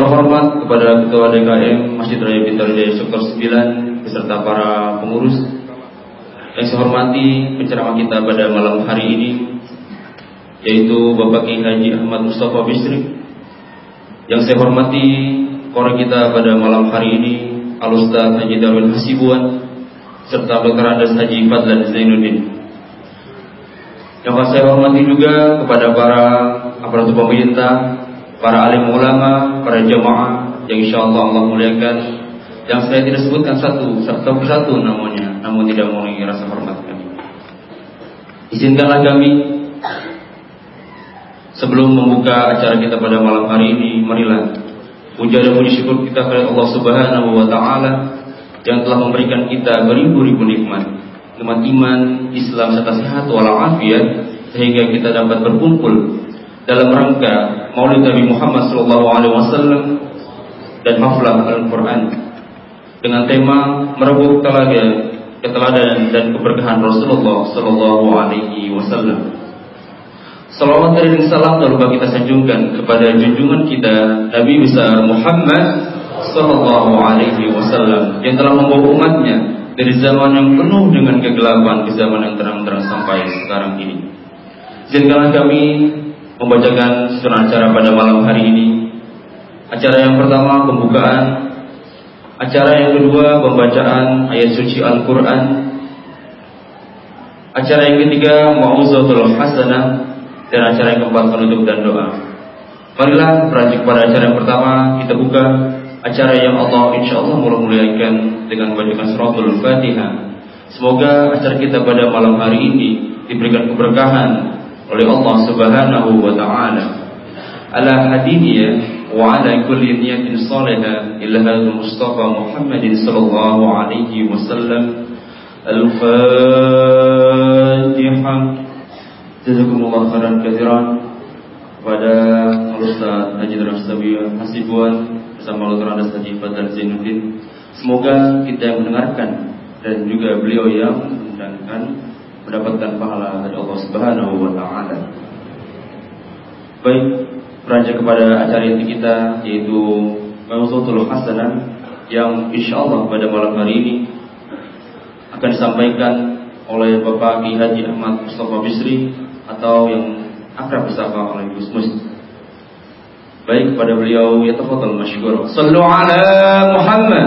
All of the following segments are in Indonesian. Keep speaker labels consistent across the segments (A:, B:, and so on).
A: Terhormat kepada Ketua DKM Masjid Raya Bintang Jaya Sektor 9 beserta para pengurus. Yang saya hormati penceramah kita pada malam hari ini yaitu Bapak Kiai Haji Ahmad Mustafa Bisri. Yang saya hormati korek kita pada malam hari ini Al-Ustaz Haji Darwin Hasibuan serta Dr. Andes Haji Fadlan Zainuddin. Yang saya hormati juga kepada para aparatur pemerintah, para alim ulama, para jamaah yang insya Allah Allah muliakan. Yang saya tidak sebutkan satu, satu persatu namanya, namun tidak mengurangi rasa hormat kami. Izinkanlah kami sebelum membuka acara kita pada malam hari ini, marilah puja dan puji syukur kita kepada Allah Subhanahu wa taala yang telah memberikan kita beribu-ribu nikmat, nikmat iman, Islam serta sehat walafiat sehingga kita dapat berkumpul dalam rangka Maulid Nabi Muhammad SAW dan haflah Al-Quran dengan tema merebut telaga keteladanan dan keberkahan Rasulullah Sallallahu Alaihi Wasallam. Salawat dan salam lalu kita sanjungkan kepada junjungan kita Nabi besar Muhammad Sallallahu Alaihi Wasallam yang telah membawa umatnya dari zaman yang penuh dengan kegelapan ke zaman yang terang-terang sampai sekarang ini. Janganlah kami membacakan surat acara pada malam hari ini. Acara yang pertama pembukaan, acara yang kedua pembacaan ayat suci Al-Qur'an. Acara yang ketiga mauzatul hasanah dan acara yang keempat penutup dan doa. Marilah beranjak pada acara yang pertama kita buka acara yang Allah insya Allah muliakan dengan membacakan suratul Fatihah. Semoga acara kita pada malam hari ini diberikan keberkahan oleh Allah Subhanahu wa taala. Ala hadiniya wa ala kulli niyatin salihah ila hadha Mustafa Muhammad sallallahu alaihi wasallam. Al-Fatihah Jazakumullah khairan kathiran. Kepada Ustaz Haji Rastawi Hasibuan bersama Dr. Andas Haji Fadlan Zainuddin. Semoga kita yang mendengarkan dan juga beliau yang mengundangkan mendapatkan pahala dari Allah Subhanahu wa taala. Baik, beranjak kepada acara inti kita yaitu Mauzutul Hasanah yang insya Allah pada malam hari ini akan disampaikan oleh Bapak Ki Haji Ahmad Mustafa Bisri atau yang akrab disapa oleh Gus Mus. Baik kepada beliau ya tafadhal masykur. Sallu ala Muhammad.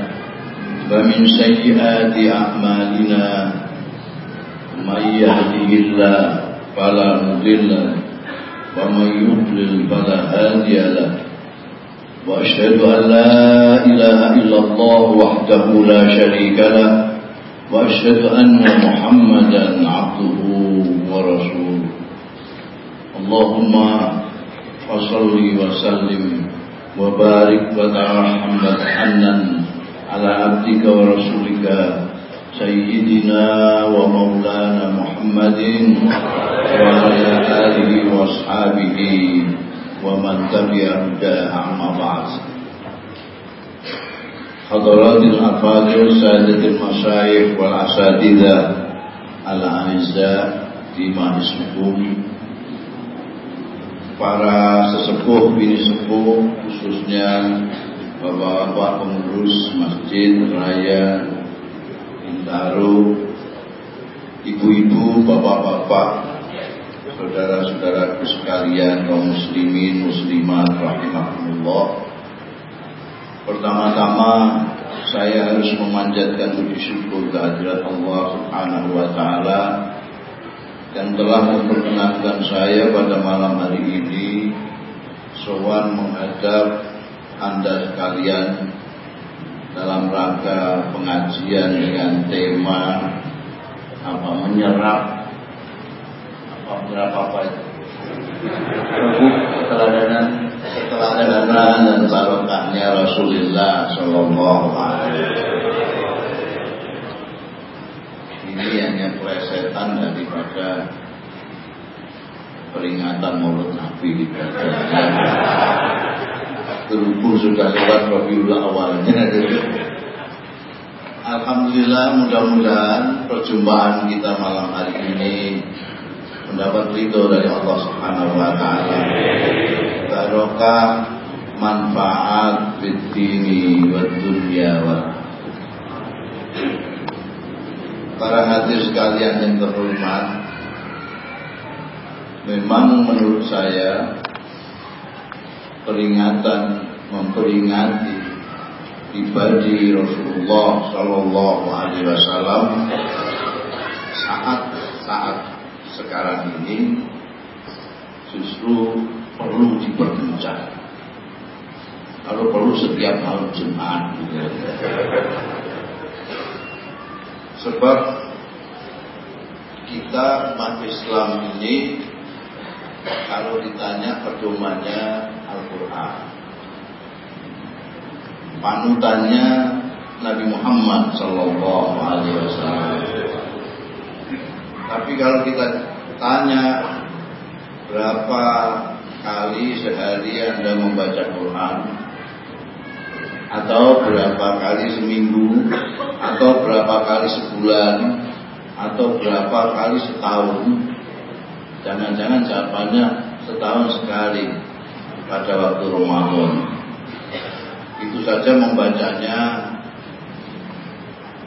B: ومن سيئات أعمالنا من يهده الله فلا مضل له ومن يضلل فلا هادي له وأشهد أن لا إله إلا الله وحده لا شريك له وأشهد أن محمدا عبده ورسوله. اللهم صل وسلم وبارك وترحم وتحنن على عبدك ورسولك سيدنا ومولانا محمد وعلى آله وأصحابه ومن تبع هداه أما بعد. حضرات الأفاضل سادة المشايخ والأساتذة الأعزاء di Manismukum para sesepuh bini sepuh khususnya Bapak-bapak pengurus Masjid Raya Bintaro, ibu-ibu, bapak-bapak, saudara-saudara sekalian kaum muslimin, muslimat rahimahullah. Pertama-tama saya harus memanjatkan puji syukur kehadirat Allah Subhanahu wa taala yang telah memperkenankan saya pada malam hari ini sowan menghadap anda sekalian dalam rangka pengajian dengan tema apa menyerap apa menyerap apa itu? Keteladanan keteladanan dan barokahnya Rasulullah Shallallahu Alaihi Ini hanya plesetan daripada peringatan mulut Nabi di Berhubung sudah lewat Rabiul awalnya. Alhamdulillah mudah-mudahan perjumpaan kita malam hari ini mendapat ridho dari Allah Subhanahu wa taala. Barokah manfaat fid dini wa dunya wa Para hadir sekalian yang terhormat Memang menurut saya Peringatan memperingati pribadi Rasulullah Shallallahu Alaihi Wasallam saat-saat sekarang ini justru perlu diperkencang. Kalau perlu setiap malam Jumat. Gitu. Sebab kita umat Islam ini kalau ditanya pedomannya Al-Quran. Panutannya Nabi Muhammad Sallallahu Alaihi Wasallam. Tapi kalau kita tanya berapa kali sehari Anda membaca Quran? Atau berapa kali seminggu? Atau berapa kali sebulan? Atau berapa kali setahun? Jangan-jangan jawabannya setahun sekali pada waktu Ramadan. Itu saja membacanya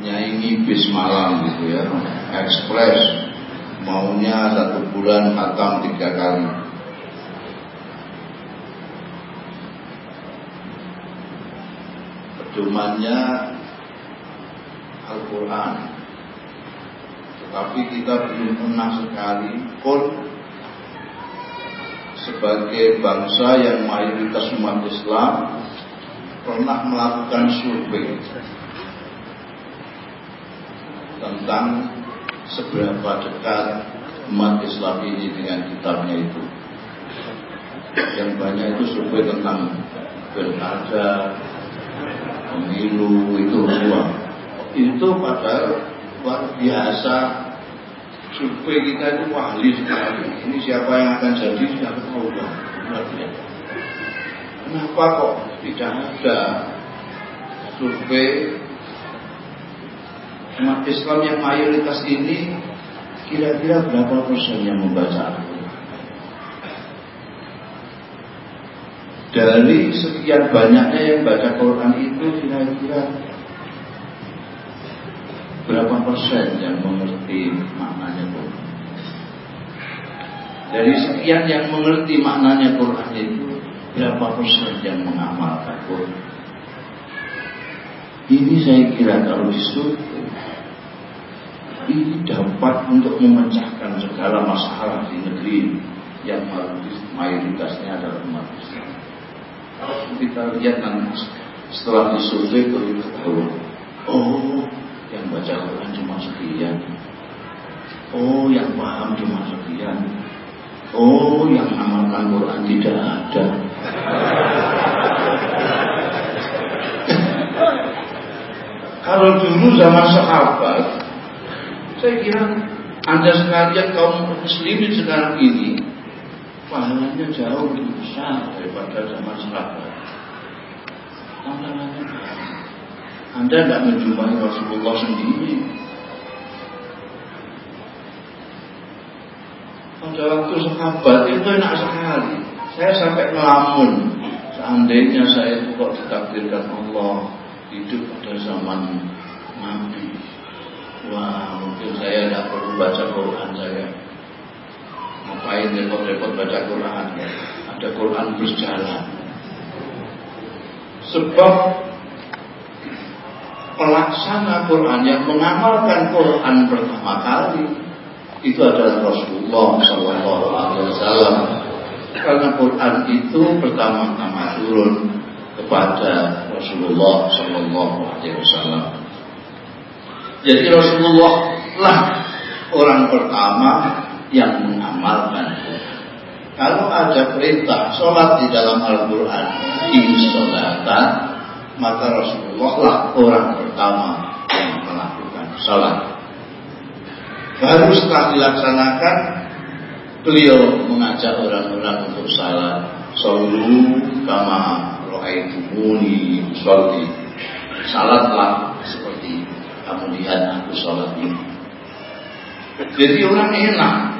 B: nyanyi bis malam gitu ya. Ekspres. Maunya satu bulan hatam tiga kali. Pedomannya Al-Quran. Tetapi kita belum pernah sekali pun Sebagai bangsa yang mayoritas umat Islam Pernah melakukan survei Tentang seberapa dekat umat Islam ini dengan kitabnya itu. Yang banyak itu survei tentang pilkada, pemilu itu semua. Itu pada luar biasa survei kita itu wahli sekali. Ini siapa yang akan jadi sudah tahu. Kenapa kok tidak ada survei umat Islam yang mayoritas ini kira-kira berapa persen yang membaca? Dari sekian banyaknya yang baca Quran itu kira-kira berapa persen yang mengerti maknanya Quran? Dari sekian yang mengerti maknanya Quran itu berapa persen yang mengamalkan Quran? Ini saya kira kalau disuruh ini dapat untuk memecahkan segala masalah di negeri yang mayoritasnya adalah umat Islam. Kalau kita lihat nanti setelah disurvei itu ketahuan, oh yang baca Quran cuma sekian, oh yang paham cuma sekian, oh yang amalkan Quran tidak ada. Kalau dulu zaman sahabat saya kira Anda sekalian kaum muslimin sekarang ini pahalanya jauh lebih besar daripada zaman sahabat. Tantangannya Anda tidak menjumpai Rasulullah sendiri. Pada waktu sahabat itu enak sekali. Saya sampai melamun. Seandainya saya itu kok ditakdirkan Allah hidup pada zaman Nabi Wah mungkin saya tidak perlu baca Quran saya Ngapain repot-repot baca Quran Ada Quran berjalan Sebab Pelaksana Quran yang mengamalkan Quran pertama kali itu adalah Rasulullah Sallallahu Alaihi Wasallam. Karena Quran itu pertama-tama turun kepada Rasulullah Sallallahu Alaihi Wasallam. Jadi Rasulullah lah orang pertama yang mengamalkan Kalau ada perintah sholat di dalam Al-Quran, insolatan, maka Rasulullah lah orang pertama yang melakukan sholat. Baru setelah dilaksanakan, beliau mengajak orang-orang untuk salat. Sallu kama ro'aitumuni sholli. Salatlah seperti kamu lihat aku sholat ini. Jadi orang enak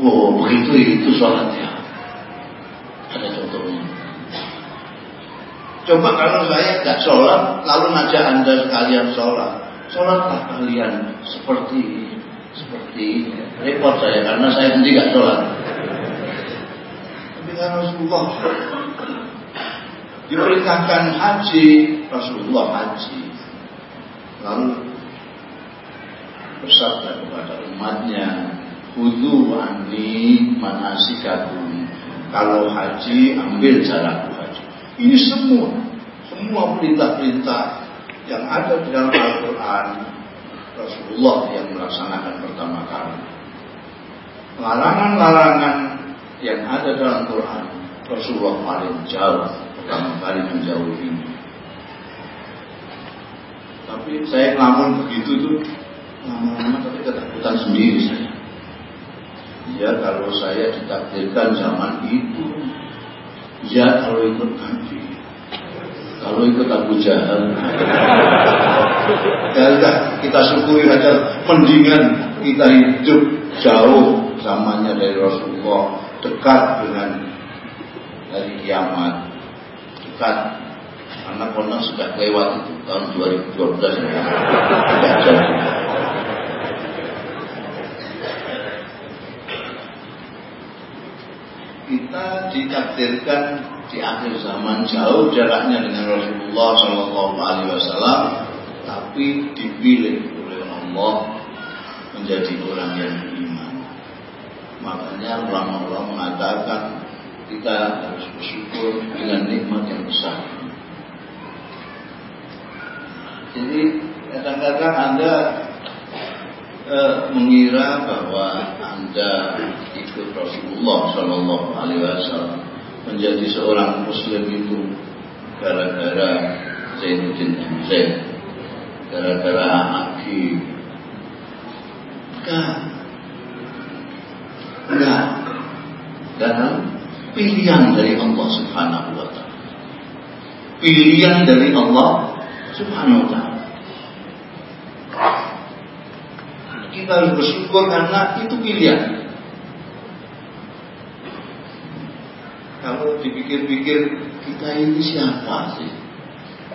B: Oh begitu itu sholatnya. Ada contohnya. Coba kalau saya tidak sholat, lalu ngajak anda sekalian sholat. Sholatlah kalian seperti seperti repot saya karena saya sendiri tidak sholat. Tapi kan Rasulullah diperintahkan haji, Rasulullah haji. Lalu bersabda kepada umatnya, Hudu anni manasikakum. Kalau haji, ambil haji. Ini semua, semua perintah-perintah yang ada di dalam Al-Quran, Rasulullah yang melaksanakan pertama kali. Larangan-larangan yang ada dalam Quran, Rasulullah paling jauh, pertama kali menjauhi ini. Tapi saya ngelamun begitu tuh, lama-lama tapi ketakutan sendiri saya. Ya kalau saya ditakdirkan zaman itu Ya kalau ikut Nabi Kalau ikut Abu Jahal. Ya udah kita syukuri aja Mendingan kita hidup jauh zamannya dari Rasulullah Dekat dengan dari kiamat Dekat. Karena konon sudah lewat itu tahun 2012 ya. Tidak jadi kita ditakdirkan di akhir zaman jauh jaraknya dengan Rasulullah Shallallahu Alaihi Wasallam, tapi dipilih oleh Allah menjadi orang yang beriman. Makanya ulama-ulama mengatakan kita harus bersyukur dengan nikmat yang besar. Jadi kadang-kadang anda e, mengira bahwa anda ikut Rasulullah Shallallahu Alaihi Wasallam menjadi seorang Muslim itu gara-gara Zainuddin MZ, gara-gara Aki, enggak, enggak, dan pilihan dari Allah Subhanahu Wa Taala, pilihan dari Allah Subhanahu Wa Taala. Kita harus bersyukur karena itu pilihan. Kalau dipikir-pikir kita ini siapa sih?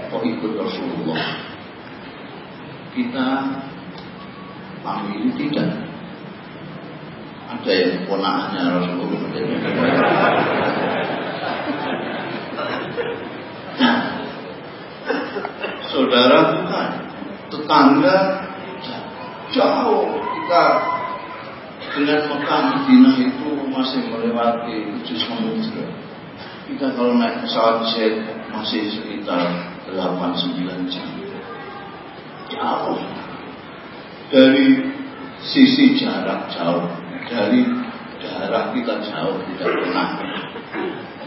B: Kok ikut Rasulullah? Kita panggil tidak. Ada yang ponakannya Rasulullah. Nah, saudara bukan tetangga jauh kita dengan Mekah Madinah itu masih melewati tujuh samudra. Kita kalau naik pesawat jet masih sekitar 8-9 jam. Jauh. Dari sisi jarak jauh. Dari daerah kita jauh tidak pernah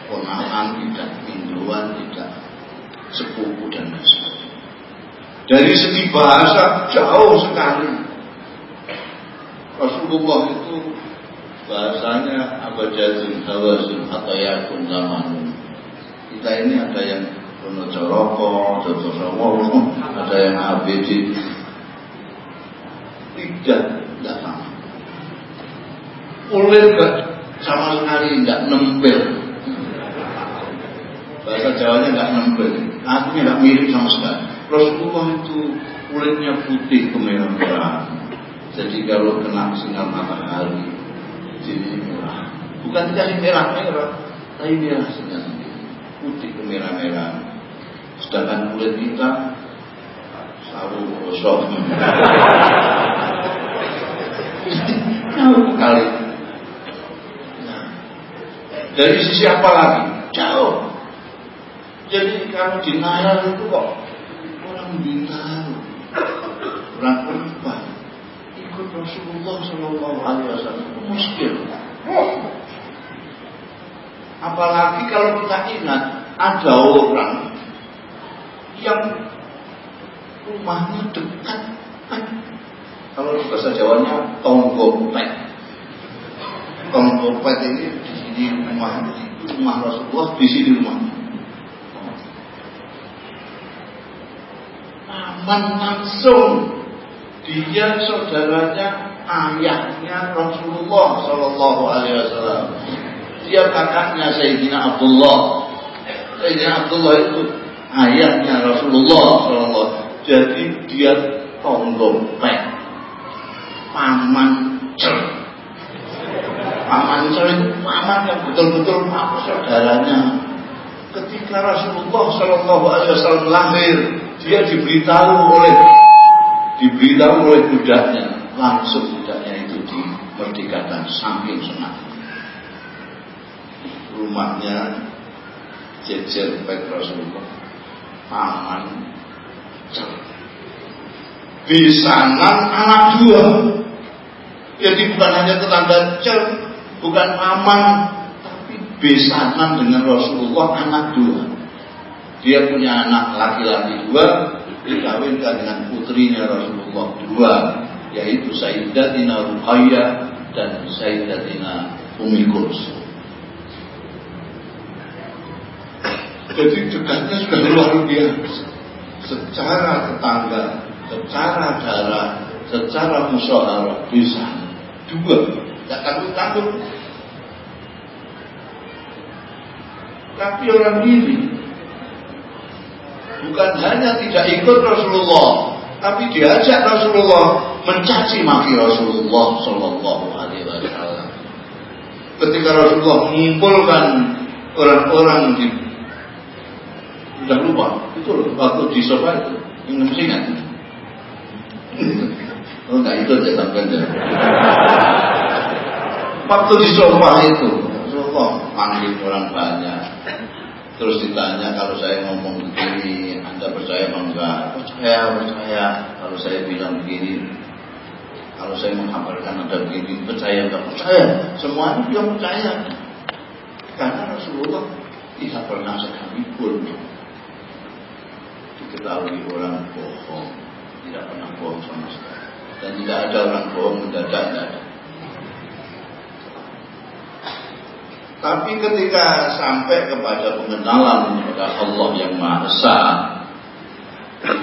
B: ponakan tidak induan tidak sepupu dan sebagainya. Dari segi bahasa jauh sekali Rasulullah itu bahasanya abajazun hawazun atau yakun zaman. Kita ini ada yang Rono Coroko, Jojo ada yang ABD tidak tidak sama. Ulir sama sekali tidak nempel. Bahasa Jawanya nggak nempel. Artinya nggak mirip sama sekali. Rasulullah itu kulitnya putih kemerah-merahan jadi kalau kena sinar matahari jadi merah. Bukan dikasih merah-merah, tapi merah sendiri. Putih kemerah-merah. Sedangkan kulit kita selalu gosok. Jauh kali. Nah, dari sisi apa lagi? Jauh. Jadi kalau di Nayar itu kok orang bintang, orang perempuan, ikut Rasulullah Shallallahu Alaihi Wasallam muskil. Apalagi kalau kita ingat ada orang yang rumahnya dekat kalau bahasa Jawanya tonggopet tonggopet ini di sini rumah itu rumah Rasulullah di sini rumah. Aman langsung dia saudaranya ayahnya Rasulullah Shallallahu Alaihi Wasallam. Dia kakaknya Sayyidina Abdullah. Sayyidina Abdullah itu ayahnya Rasulullah Shallallahu jadi dia tonggopek paman cer paman cer itu paman yang betul-betul apa saudaranya. Ketika Rasulullah Shallallahu Alaihi Wasallam lahir dia diberitahu oleh diberitahu oleh budaknya langsung budaknya itu dimerdekakan saking senang rumahnya jejer baik Rasulullah paman cer Besanan anak dua. Jadi bukan hanya tetangga cer, bukan paman, tapi besanan dengan Rasulullah anak dua. Dia punya anak laki-laki dua, dikawinkan dengan putrinya Rasulullah dua, yaitu Sayyidatina Ruqayyah dan Sayyidatina Umi Kulsum. Jadi dekatnya sudah luar biasa. Secara tetangga secara darah, secara musyawarah bisa dua, tidak takut-takut. Tapi orang ini bukan hanya tidak ikut Rasulullah, tapi diajak Rasulullah mencaci maki Rasulullah Shallallahu Alaihi Wasallam. Ketika Rasulullah mengumpulkan orang-orang di sudah lupa itu waktu di sofa itu yang masih ingat Oh nggak ikut ya sampai ya. Waktu di sofa itu, Rasulullah panggil orang banyak. Terus ditanya kalau saya ngomong begini, Anda percaya apa enggak? Percaya, percaya. Kalau saya bilang begini, kalau saya mengkabarkan Anda begini, percaya enggak? Percaya. Semuanya dia percaya. Karena Rasulullah tidak pernah sekali pun diketahui orang bohong tidak pernah bohong sama sekali dan tidak ada orang bohong mendadak tidak ada tapi ketika sampai kepada pengenalan kepada Allah yang Maha Esa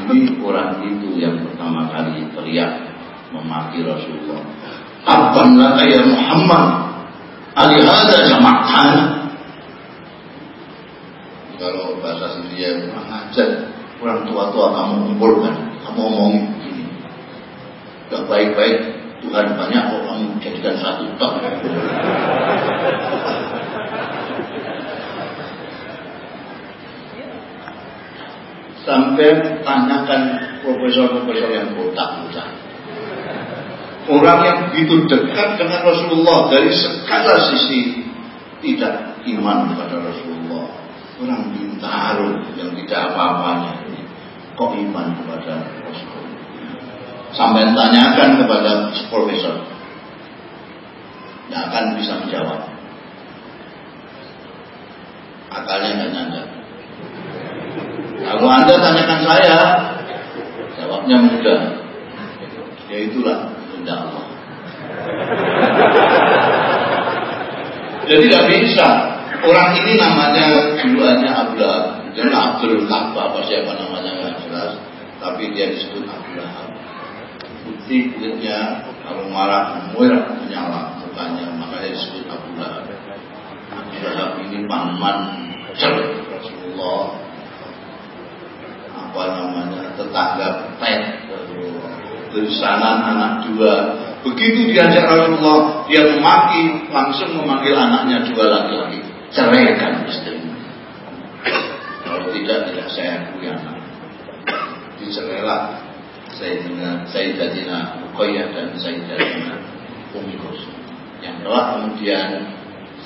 B: ini orang itu yang pertama kali teriak memaki Rasulullah Abban laka ya Muhammad Alihada jama'kan Kalau bahasa sendiri mengajar Orang tua-tua kamu kumpulkan ngomong begini. Yang baik-baik Tuhan banyak kok kamu jadikan satu tok. Sampai tanyakan profesor-profesor yang botak-botak. Orang yang begitu dekat dengan Rasulullah dari segala sisi tidak iman kepada Rasulullah. Orang bintaro yang tidak apa-apanya. Kok iman kepada Rasul sampai tanyakan kepada profesor. Yang akan bisa menjawab. Akalnya nggak nyandar kalau anda tanyakan saya jawabnya mudah. Ya itulah kehendak Allah. Jadi tidak bisa. Orang ini namanya duluannya Abdullah. Dan Abdul Ka'bah apa siapa namanya jelas, tapi dia disebut Abu Lahab. Putih kulitnya kalau marah merah menyala mukanya, makanya disebut. Abu Lahab ini paman Rasulullah apa namanya tetangga pet dari sana anak dua. Begitu diajak Rasulullah dia memaki langsung memanggil anaknya dua laki-laki. Ceraikan istrinya kalau tidak tidak saya akui anak. Dicerailah Sayyidina Sayyidatina Ruqayyah dan Sayyidatina Umi yang telah kemudian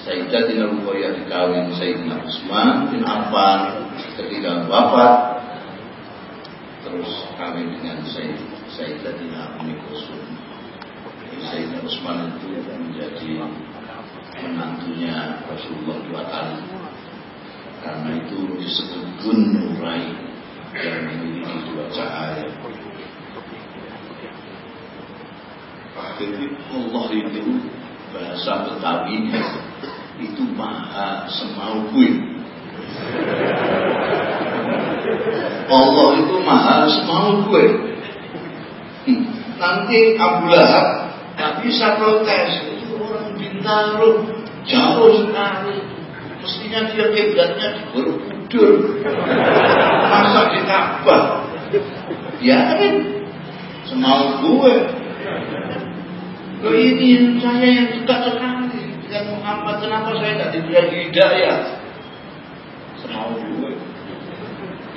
B: Sayyidatina Ruqayyah dikawin Sayyidina Utsman bin Affan. Ketika wafat terus kawin dengan Sayyid, Sayyidatina Umi Kulsum Sayyidina Utsman itu menjadi menantunya Rasulullah dua kali. Karena itu disebut Gunurai yang memiliki dua cahaya. Allah itu bahasa Betawi itu maha semau. Allah itu maha semau gue. Hmm. Nanti Abu Lahab tak bisa protes orang Bintaro jauh sekali. Mestinya dia kiblatnya di Borobudur. Masa di Ka'bah. Biarin. Semau gue. Loh ini saya yang dekat sekali dengan Muhammad. Kenapa saya tidak diberi hidayah? Semau gue.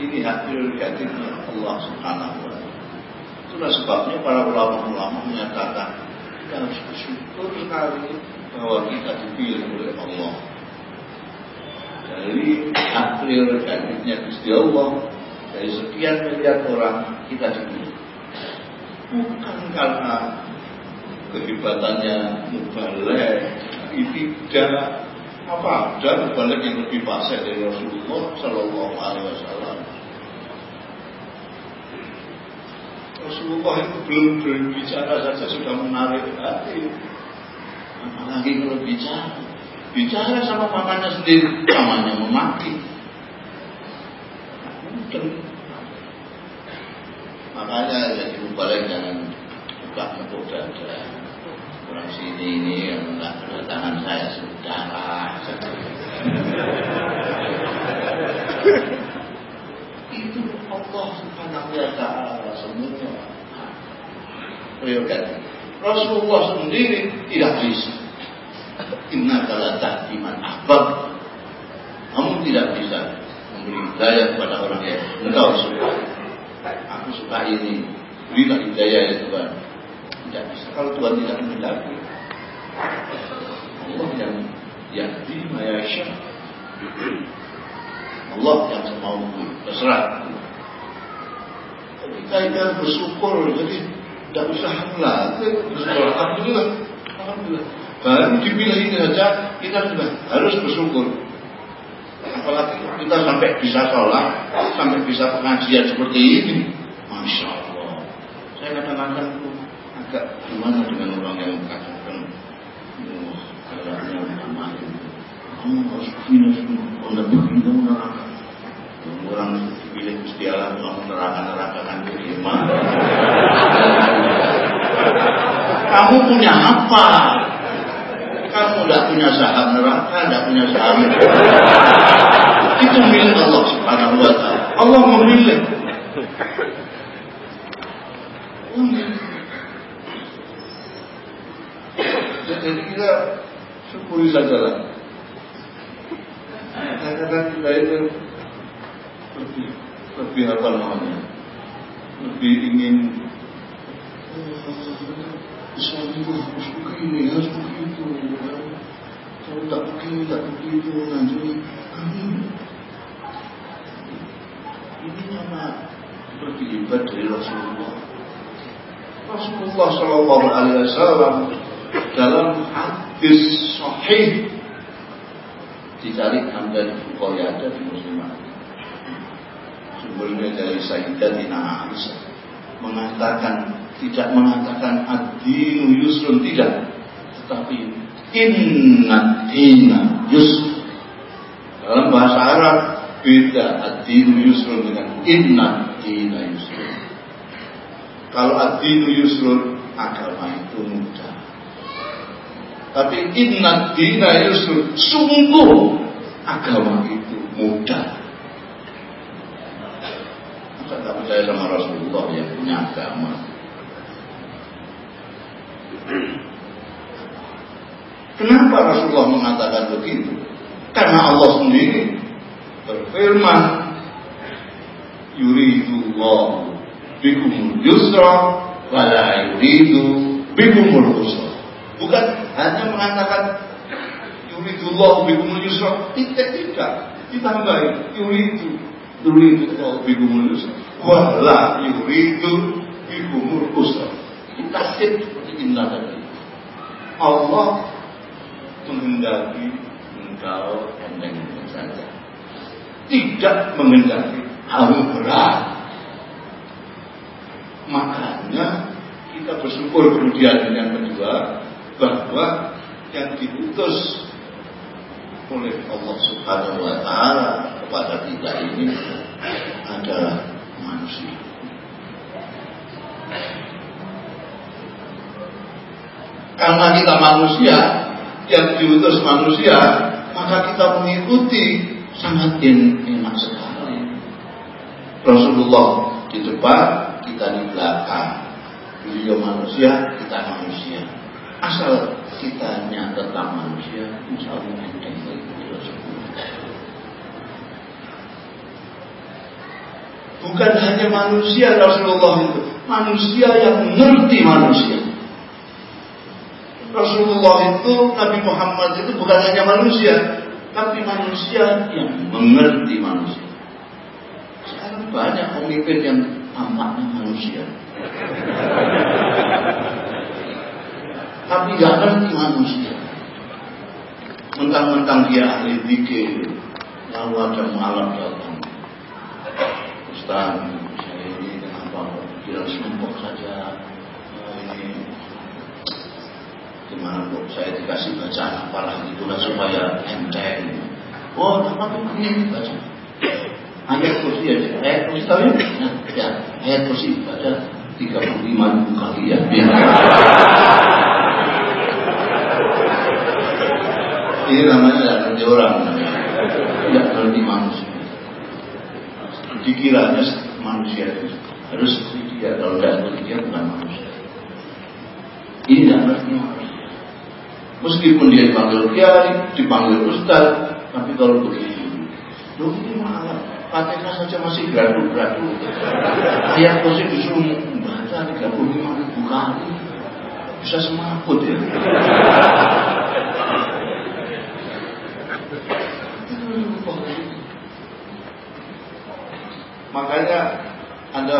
B: Ini hak prerogatifnya Allah Subhanahu wa taala. Itulah sebabnya para ulama-ulama menyatakan kita harus bersyukur sekali bahwa kita dipilih oleh Allah. Dari hak prerogatifnya Gusti Allah dari sekian miliar orang kita dipilih bukan karena kehebatannya mubalik tidak. Apa ada mubalik yang lebih fasih dari Rasulullah Shallallahu Alaihi Wasallam Rasulullah itu belum berbicara saja sudah menarik hati. Apalagi kalau bicara. Bicara sama pamannya sendiri, namanya memaki. Makanya jadi balik jangan buka nepuk dada. Orang sini ini yang enggak kedatangan saya saudara. itu Allah subhanahu wa ta'ala semua prerogatif Rasulullah sendiri tidak bisa. Inna kala tahdiman ahbab Kamu tidak bisa memberi hidayah kepada orang yang engkau suka Aku suka ini. Berilah hidayah ya Tuhan. Tidak bisa. Kalau Tuhan tidak menghendaki Allah yang Yahdi mayasya Allah yang semau terserah. Kita bersyukur, jadi tidak usah lagi bersyukur. Alhamdulillah, alhamdulillah. Baru dipilih ini saja kita sudah harus bersyukur. Apalagi kita sampai bisa sholat, sampai bisa pengajian seperti ini, masya Allah. Saya kadang-kadang agak gimana dengan orang yang mengatakan, wah, kayaknya kemarin kamu harus begini, kalau begini kamu neraka orang dipilih Gusti Allah mau neraka kan bagaimana? Kamu punya apa? Kamu tidak punya saham neraka, tidak punya saham Itu milik Allah Subhanahu wa taala. Allah memilih. Jadi kita syukuri saja lah. Katakan kita itu lebih lebih apa namanya lebih ingin Islam itu harus kalau tak tak nanti ini dari Rasulullah Rasulullah Shallallahu Alaihi Wasallam dalam hadis sahih dicari anda di Bukhari ada di Muslimah sumbernya dari Sayyidatina Aisyah mengatakan tidak mengatakan ad-dinu yusrun tidak. Tetapi inna dina yusrun. Dalam bahasa Arab beda ad-dinu yusrun dengan inna dina yusrun. Kalau ad-dinu yusrun agama itu mudah. Tapi inna dina yusrun sungguh agama itu mudah. Masa tak percaya sama Rasulullah yang punya agama. Kenapa Rasulullah mengatakan begitu? Karena Allah sendiri berfirman, Yuridullah bikumul yusra wala yuridu bikumul usra. Bukan hanya mengatakan yuridullah bikumul yusra, tidak tidak. Ditambahi yuridu. Yuridu Allah bikumul usra wala yuridu bikumul usra. Tasib seperti inna tadi Allah menghendaki engkau enteng saja. Tidak menghendaki hal berat. Makanya kita bersyukur kemudian yang kedua bahwa yang diutus oleh Allah Subhanahu wa taala kepada kita ini adalah manusia. Karena kita manusia, yang diutus manusia, maka kita mengikuti sangat enak sekali. Rasulullah di depan, kita di belakang. Beliau manusia, kita manusia. Asal kita tetap manusia, insya Allah enteng Bukan hanya manusia Rasulullah itu, manusia yang mengerti manusia. Rasulullah itu, Nabi Muhammad itu bukan hanya manusia, tapi manusia yang mengerti manusia. Sekarang banyak pemimpin yang tampaknya manusia. tapi gak ngerti manusia. Mentang-mentang dia ahli pikir, lalu ada malam datang. Ustaz, saya ini kenapa bilang sumpah saja ini gimana kok saya dikasih bacaan apalah itu lah supaya enteng. Oh, apa tuh ini baca? Ayat kursi aja, ayat kursi tahu ya? Nah, ya, ayat kursi baca 35 ribu kali ya. ya. Ini namanya tidak ngerti orang, tidak ngerti manusia. Dikiranya manusia itu harus dia, kalau tidak seperti dia bukan manusia. Ini tidak ngerti. Meskipun dia dipanggil kiai, dipanggil ustaz, tapi kalau begitu, lu ini malah Fatihah saja masih gradu-gradu. Ayat kursi disuruh membaca 35 ribu kali. Bisa semaput ya. Makanya Anda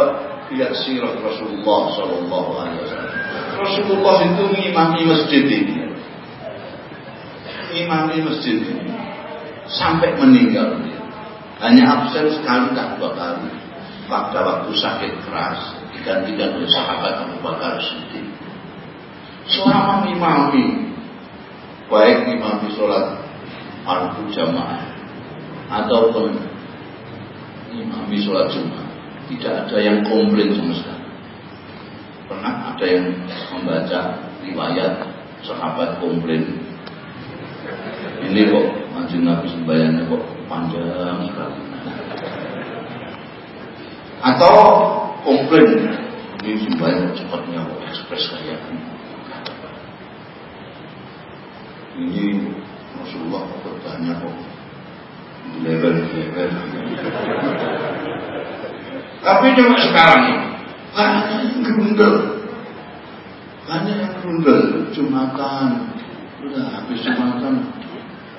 B: lihat sirat Rasulullah Shallallahu Alaihi Wasallam. Rasulullah itu mengimami masjid ini imami masjid sampai meninggal. Hanya absen sekali tak dua kali pada waktu sakit keras digantikan oleh sahabat Abu Bakar Siddiq. Selama imami baik imami sholat fardu jamaah ataupun imami sholat jumat tidak ada yang komplain sama sekali. Pernah ada yang membaca riwayat sahabat komplain ini kok maju Nabi sembahyangnya kok panjang sekali. Atau komplain ini sembahyang cepatnya kok ekspres kayak ini. Ini Rasulullah bertanya kok level-level. Tapi cuma sekarang banyak yang gerundel. Banyak yang gerundel. Jumatan. Udah habis Jumatan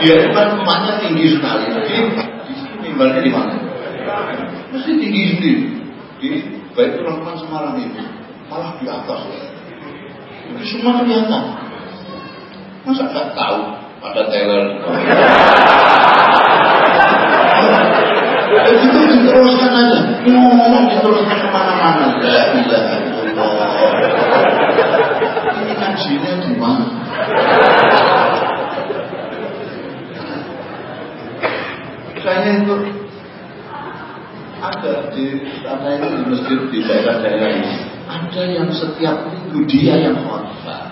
B: dia itu kan rumahnya tinggi sekali. Jadi di sini mimbarnya di mana? Mesti tinggi sendiri. Di Baitul Rahman Semarang itu malah di atas. Jadi semua kelihatan. Masa nggak tahu ada teller itu diteruskan aja ngomong diteruskan ke mana-mana ya bila ini ngajinya di mana saya itu ada di sana itu di masjid di daerah-daerah ini. Ada yang setiap minggu dia yang khotbah.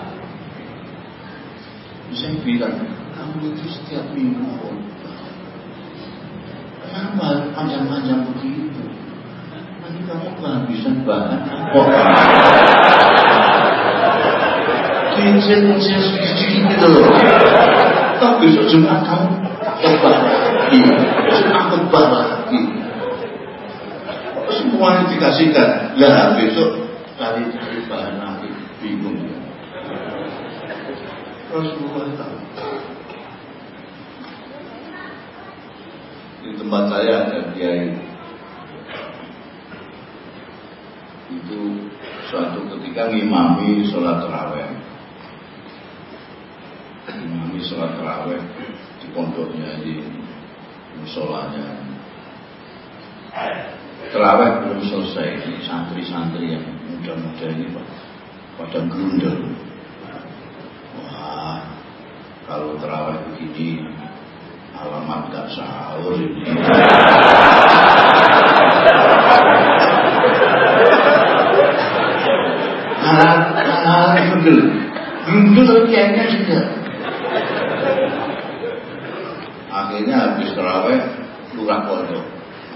B: Saya bilang kamu itu setiap minggu khotbah. Kenapa panjang-panjang begitu? Nanti kamu kehabisan bahan kok cincin cincin sedikit gitu loh. Tapi Jumat kamu Kebah lagi. Suka kebah lagi. Semuanya dikasihkan. Lah besok cari-cari bahan nanti bingung. Rasulullah tahu. Di tempat saya ada kiai itu suatu ketika ngimami sholat terawih ngimami sholat terawih di pondoknya di musolanya terawih belum selesai santri-santri yang muda-muda ini pak. Pada gelundel wah kalau terawih begini alamat gak sahur ini. Hal-hal gelundel gelundel kayaknya juga akhirnya habis terawih lurah pondok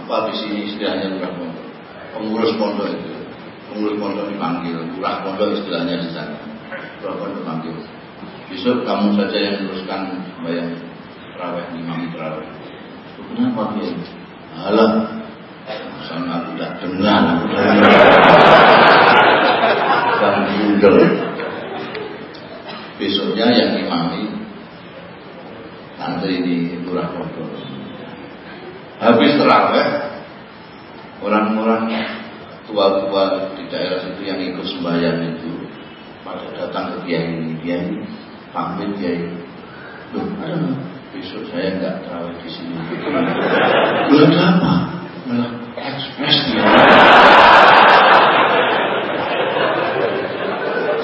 B: apa di sini istilahnya lurah pondok pengurus pondok itu. Pengurus pondok dipanggil. Lurah pondok istilahnya di sana. Lurah pondok dipanggil. Besok kamu saja yang teruskan bayang terawih imam terawih. Kenapa dia alah sama udah dengar aku udah besoknya yang imami santri di lurah pondok. Habis terawih orang-orang tua-tua di daerah situ yang ikut sembahyang itu pada datang ke kiai ini kiai pamit kiai. Loh ada besok saya nggak terawih di sini. Ada apa? Malah ekspres dia.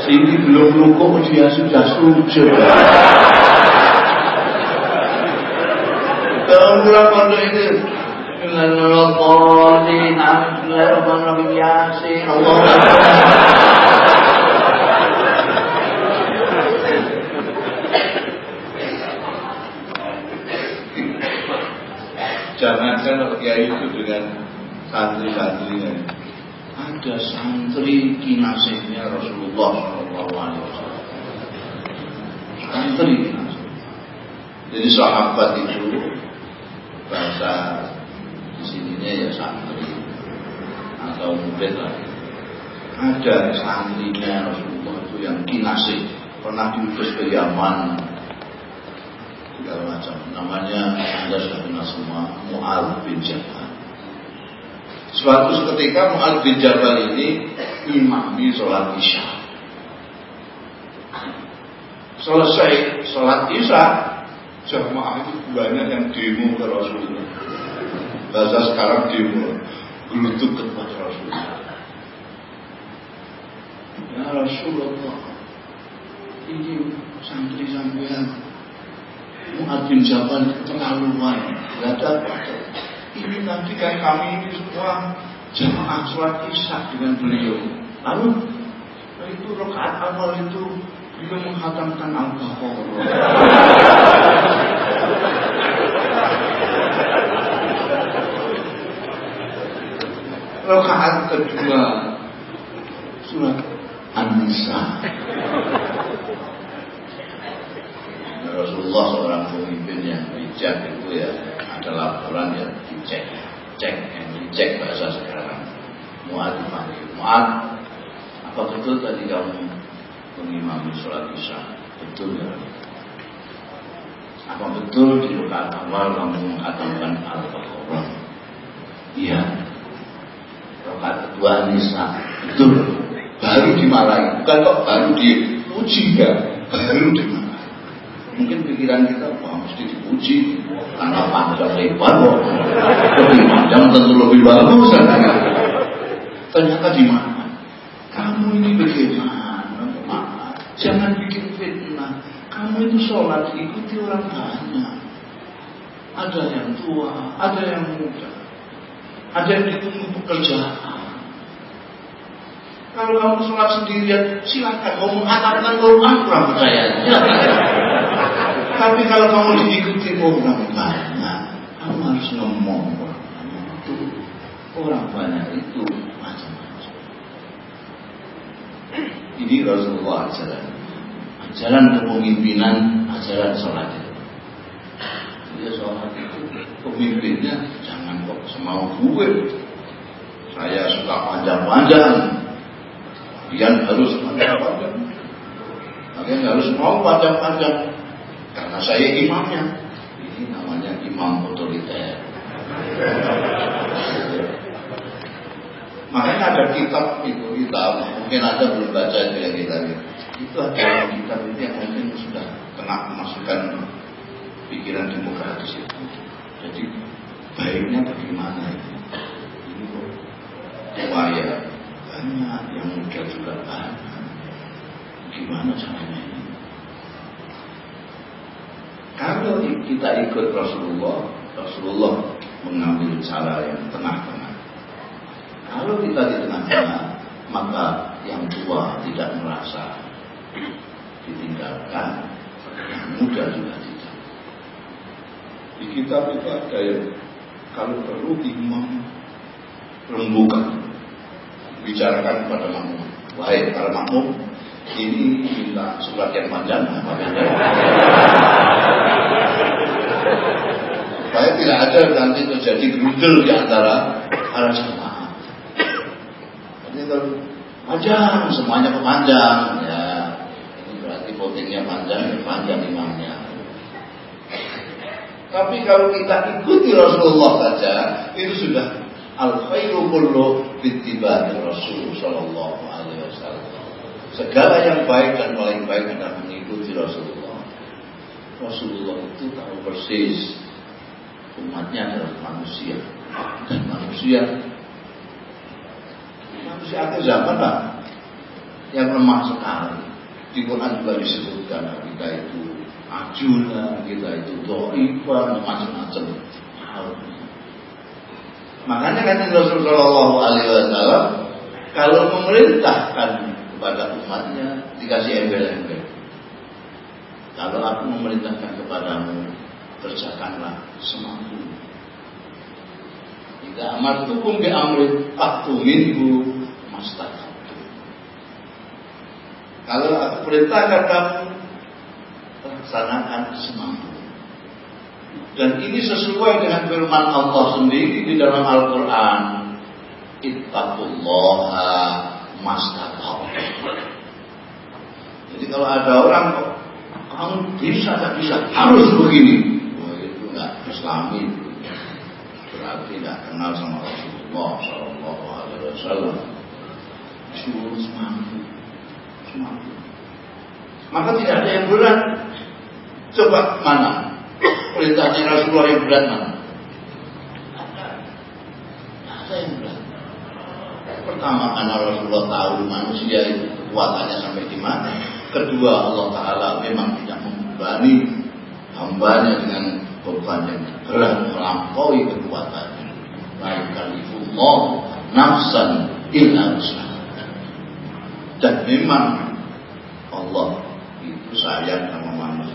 B: Sini belum rukuk dia sudah sujud kalau pulang pondok Yasin Allah Jangankan kiai itu dengan santri-santrinya ada santri kinasihnya Rasulullah SAW. Santri kinasih. Jadi sahabat itu bahasa sininya ya santri atau murid lah. Ada santrinya Rasulullah itu yang kinasih pernah diutus ke Yaman segala macam. Namanya Anda sudah kenal semua Mu'al bin Jabal. Suatu ketika Mu'al bin Jabal ini imami sholat isya. Selesai sholat isya, jamaah itu banyak yang demo ke Rasulullah. Bahasa sekarang demo, gelutuk kepada Rasulullah. Ya Rasulullah, ini santri sampean Mu'ad bin Jabal terlaluan, gak ada apa Ini nanti kan kami ini semua jamaah sholat isya dengan beliau. Lalu itu rakaat awal itu beliau menghatamkan Al-Baqarah. Rakaat kedua surat An-Nisa. Rasulullah seorang pemimpin yang bijak itu ya ada laporan ya dicek, cek yang dicek bahasa sekarang. Muad dipanggil, Muad, apa betul tadi kamu mengimami sholat isya? Betul ya? Apa betul di rakaat awal kamu mengatakan al-baqarah? Iya. Kedua nisa, betul. Baru dimarahi, bukan kok baru dipuji ya, baru dimarahi. Mungkin pikiran kita wah mesti dipuji. Karena panjang lebar kok. Lebih panjang tentu lebih bagus. Ternyata di mana? Kamu ini bagaimana? Jangan bikin fitnah. Kamu itu sholat ikuti orang banyak. Ada yang tua ada yang muda ada yang ditunggu pekerjaan kalau kamu sholat sendirian silakan kamu mengatakan Quran kurang percaya tapi kalau kamu diikuti orang banyak, kamu harus ngomong orang banyak itu. Orang banyak itu macam-macam. Ini Rasulullah ajaran. Ajaran kepemimpinan, ajaran sholat. Dia sholat itu pemimpinnya jangan kok semau gue. Saya suka panjang-panjang. Kalian harus panjang-panjang. Kalian harus mau panjang-panjang. Karena saya imamnya. Ini namanya imam otoriter. Makanya ada kitab itu kitab mungkin ada belum baca itu yang kita. Itu ada kitab itu yang mungkin sudah kena memasukkan pikiran demokratis itu. Jadi baiknya bagaimana itu? Ini kok upaya banyak yang muda juga banyak. Gimana caranya ini? Kalau kita ikut Rasulullah Rasulullah mengambil cara yang tengah-tengah. Kalau kita di tengah-tengah maka yang tua tidak merasa ditinggalkan yang muda juga di kitab itu ada yang kalau perlu imam rembukan bicarakan kepada makmum. Wahai para makmum ini minta surat yang panjang. Supaya tidak ada nanti terjadi gerudel di antara para jemaah. Ini kalau panjang semuanya kepanjang ya ini berarti votingnya panjang panjang imamnya tapi kalau kita ikuti Rasulullah saja itu sudah al khairu kullu bittiba'i Rasul sallallahu alaihi wasallam. Segala yang baik dan paling baik adalah mengikuti Rasulullah. Rasulullah itu tahu persis umatnya adalah manusia dan manusia manusia akhir zaman lah yang lemah sekali. Di Quran juga disebutkan kita itu ajuna, kita itu doifan, macam-macam. Makanya kan Rasulullah Wasallam kalau memerintahkan kepada umatnya dikasih embel-embel. Kalau aku memerintahkan kepadamu, kerjakanlah semampu. Jika amartukum bi amrin faktu minhu mastata'tu. Kalau aku perintahkan kamu, laksanakan semampu. Dan ini sesuai dengan firman Allah sendiri di dalam Al-Quran. Ittaqullaha mastata'tu. Jadi kalau ada orang kamu bisa tak bisa harus begini, oh, itu nggak Islami, berarti nggak kenal sama Rasulullah Shallallahu Alaihi Wasallam. Semampu, semampu. Maka tidak ada yang berat. Coba mana perintahnya Rasulullah yang berat mana? Ada, yang berat. Pertama karena Rasulullah tahu manusia itu kekuatannya sampai di mana. Kedua Allah Taala memang tidak membebani hambanya dengan beban yang berat melampaui kekuatannya. La yukalifullah nafsan illa Dan memang Allah itu sayang sama manusia.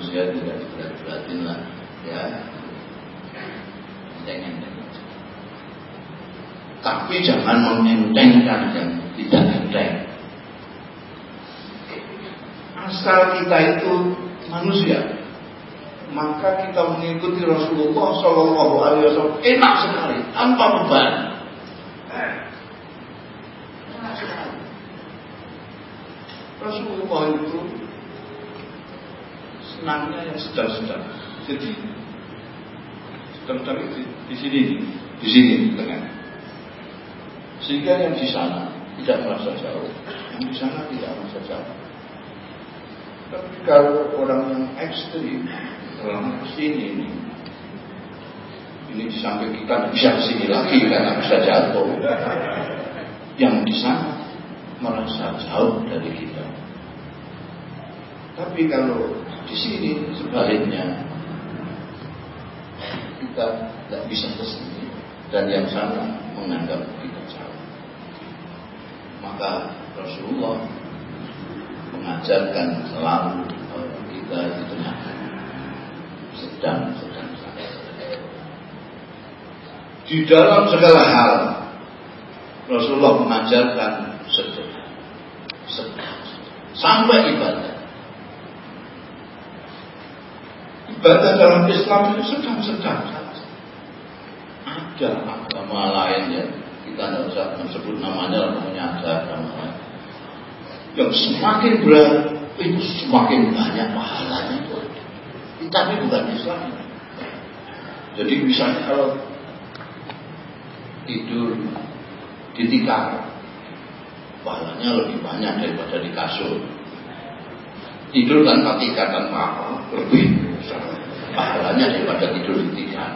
B: Manusia tidak diberat-beratin lah. Ya, jangan tapi jangan mengentengkan yang tidak enteng. Asal kita itu manusia, maka kita mengikuti Rasulullah Shallallahu Alaihi Wasallam enak sekali tanpa beban. Rasulullah itu senangnya yang sedang-sedang. Jadi sedang-sedang di, di sini, di sini tengah. Sehingga yang di sana tidak merasa jauh, yang di sana tidak merasa jauh. Tapi kalau orang yang ekstrim, orang sini ini, ini di samping kita bisa sini lagi karena bisa jatuh. Yang di sana merasa jauh dari kita. Tapi kalau di sini sebaliknya. Kita tidak bisa ke sini dan yang sana menganggap kita jauh. Maka Rasulullah mengajarkan selalu bahwa kita itu sedang sedang di dalam segala hal Rasulullah mengajarkan sedang sedang sampai ibadah ibadah dalam Islam itu sedang-sedang Ada agama lain ya, kita tidak usah menyebut namanya, namanya ada agama lain. Yang semakin berat itu semakin banyak pahalanya itu. Tapi bukan Islam. Jadi misalnya kalau tidur di tikar, pahalanya lebih banyak daripada di kasur. Tidur tanpa tikar tanpa apa, lebih pahalanya daripada tidur di tikar.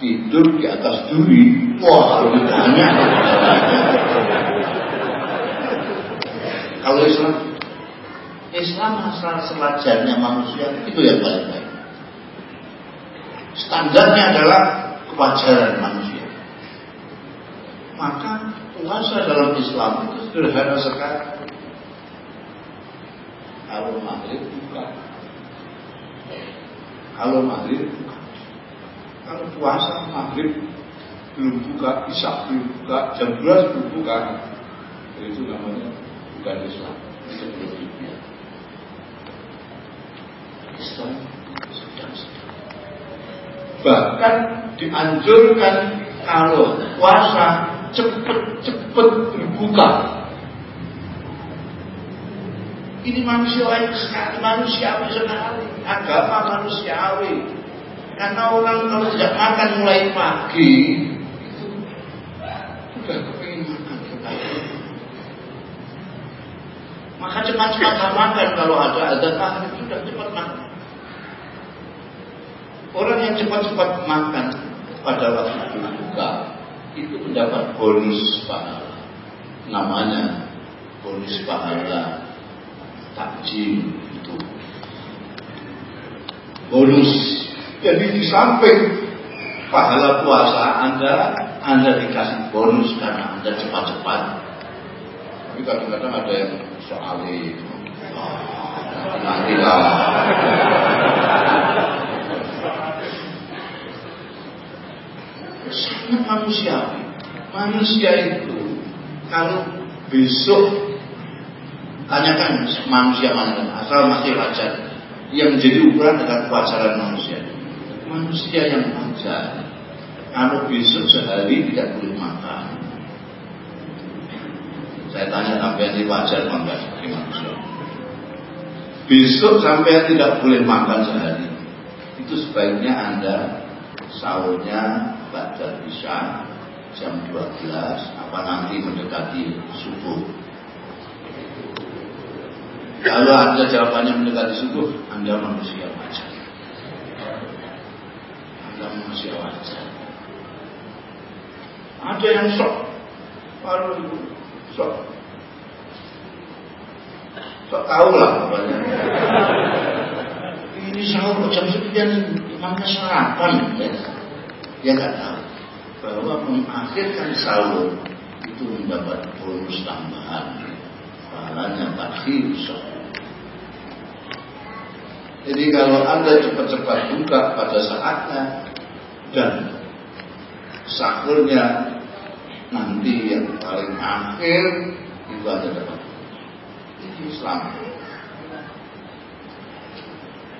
B: Tidur di atas duri, wah lebih banyak. Kalau Islam, Islam asal selajarnya manusia itu yang paling baik. Standarnya adalah kewajaran manusia. Maka puasa dalam Islam itu sederhana sekali. Kalau maghrib buka. Kalau maghrib buka. Kalau puasa maghrib belum buka, isya belum buka, jam 12 belum buka. Itu namanya bukan Islam. Itu berlebihan. Islam. Bahkan dianjurkan kalau puasa cepet-cepet berbuka. Ini manusiawi sekali, manusiawi sekali, agama manusiawi. Karena orang kalau tidak makan mulai pagi, itu sudah kepingin makan Maka cepat-cepat makan kalau ada ada maghrib sudah cepat makan. Orang yang cepat-cepat makan pada waktu berbuka itu mendapat bonus pahala. Namanya bonus pahala takjil itu. Bonus. Jadi di samping pahala puasa Anda, Anda dikasih bonus karena Anda cepat-cepat. Tapi kadang-kadang ada yang soal itu. Oh, nanti lah. sangat manusiawi. Manusia itu kalau besok tanyakan manusia mana asal masih wajar yang menjadi ukuran adalah kewajaran manusia. Manusia yang wajar kalau besok sehari tidak boleh makan. Saya tanya sampai ini wajar enggak manusia. Besok sampai tidak boleh makan sehari. Itu sebaiknya Anda sahurnya baca bisa jam 12 apa nanti mendekati subuh kalau anda jawabannya mendekati subuh anda manusia wajar anda manusia wajar ada yang sok. Baru sok. Sok tahu lah pokoknya. Ini sahur jam sekian namanya sarapan ya. Dia nggak tahu. Bahwa mengakhirkan sahur itu mendapat bonus tambahan. Pahalanya takhir sahur jadi kalau anda cepat-cepat buka pada saatnya dan sahurnya nanti yang paling akhir itu ada dapat. Ini Islam.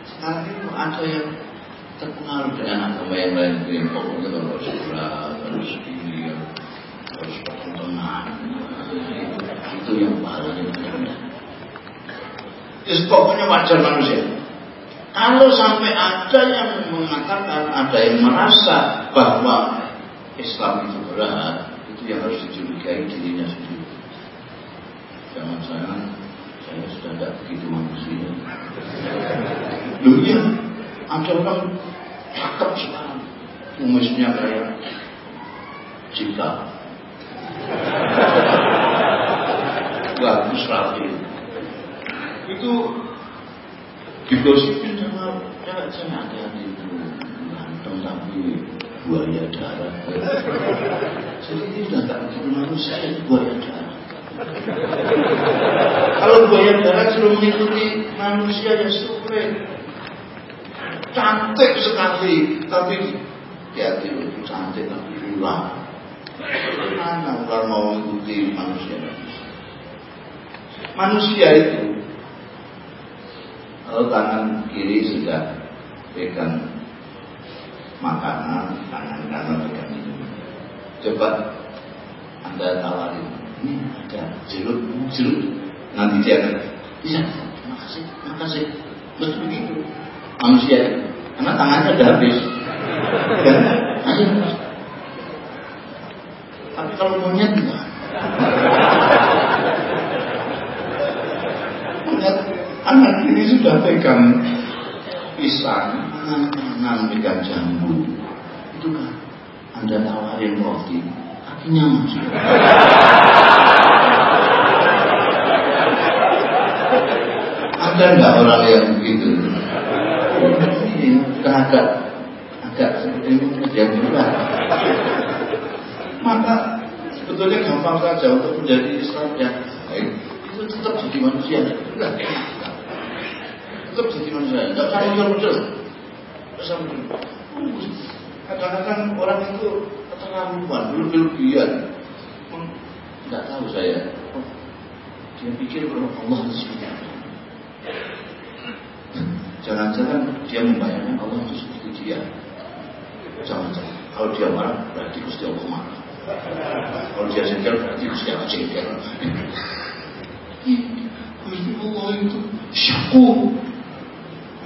B: Sekarang itu ada yang terpengaruh dengan agama yang lain yang pokoknya kalau sholat harus ini harus pertentangan itu yang pahalanya banyak itu pokoknya wajar manusia kalau sampai ada yang mengatakan ada yang merasa bahwa Islam itu berat itu yang harus dicurigai dirinya sendiri. Jangan-jangan saya sudah tidak begitu manusia. Dunia ada orang cakep sekarang kumisnya kayak jika bagus rapi itu digosipin sama cewek saya hati-hati itu ganteng tapi buaya darat jadi sudah tak manusia itu buaya darat kalau buaya darat sudah mengikuti manusia yang sulit. Cantik sekali tapi hati itu cantik tapi ulang mana orang mau mengikuti manusia? Manusia itu kalau tangan kiri sudah pegang makanan, tangan kanan pegang minum. Coba Anda tawarin, ini ada jeruk, jeruk. Nanti dia akan, iya, terima kasih, terima kasih. Terus begitu. Manusia, karena tangannya udah habis. Ya, ayo, Tapi kalau monyet. Monyet, anak ini sudah pegang pisang, tangan pegang jambu. Itu kan, Anda tawarin roti, kakinya masuk. Ada nggak orang yang begitu? Sudah agak agak seperti ini yang berat. Maka sebetulnya gampang saja untuk menjadi Islam yang baik itu tetap jadi manusia. Tetap jadi manusia. Tidak usah muncul-muncul. Tidak usah muncul. Kadang-kadang orang itu keterlaluan, berlebihan. Tidak tahu saya. Dia pikir kalau Allah itu seperti apa. Jangan-jangan dia membayangkan Allah itu seperti dia. Jangan-jangan. Kalau dia marah, berarti Gusti Allah marah. Kalau dia jengkel, berarti Gusti Allah jengkel. Gusti Allah itu syakur.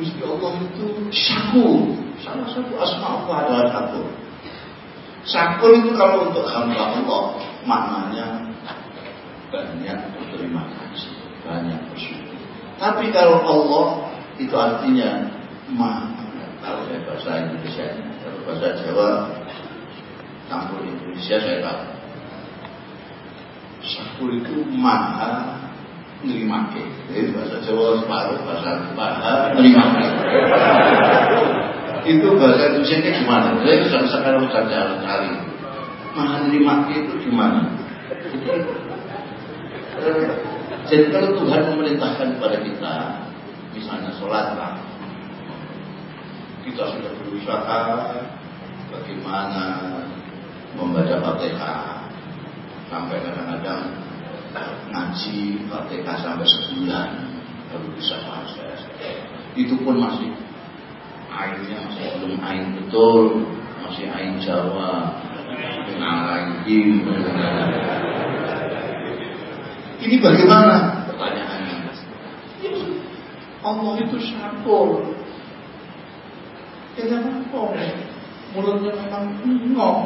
B: Gusti Allah itu syakur. Salah satu asma Allah adalah syakur. Syakur itu kalau untuk hamba Allah maknanya banyak berterima kasih, banyak bersyukur. Tapi kalau Allah itu artinya maha. Kalau saya bahasa Indonesia, kalau bahasa Jawa campur Indonesia saya tahu. Syakur itu maha nerima ke. Jadi bahasa Jawa separuh, bahasa maha nerima ke. itu bahasa Indonesia gimana? Saya bisa sekarang saja cari. Maha nerima ke itu gimana? Itu, jadi kalau Tuhan memerintahkan kepada kita, misalnya sholat lah, kita sudah berusaha bagaimana membaca Fatihah sampai kadang-kadang ngaji Fatihah sampai sebulan baru bisa bahasa itu pun masih airnya masih belum air betul masih air Jawa ngalahin ini bagaimana? Pertanyaannya. Allah itu syakur ya apa? Mulutnya memang ngok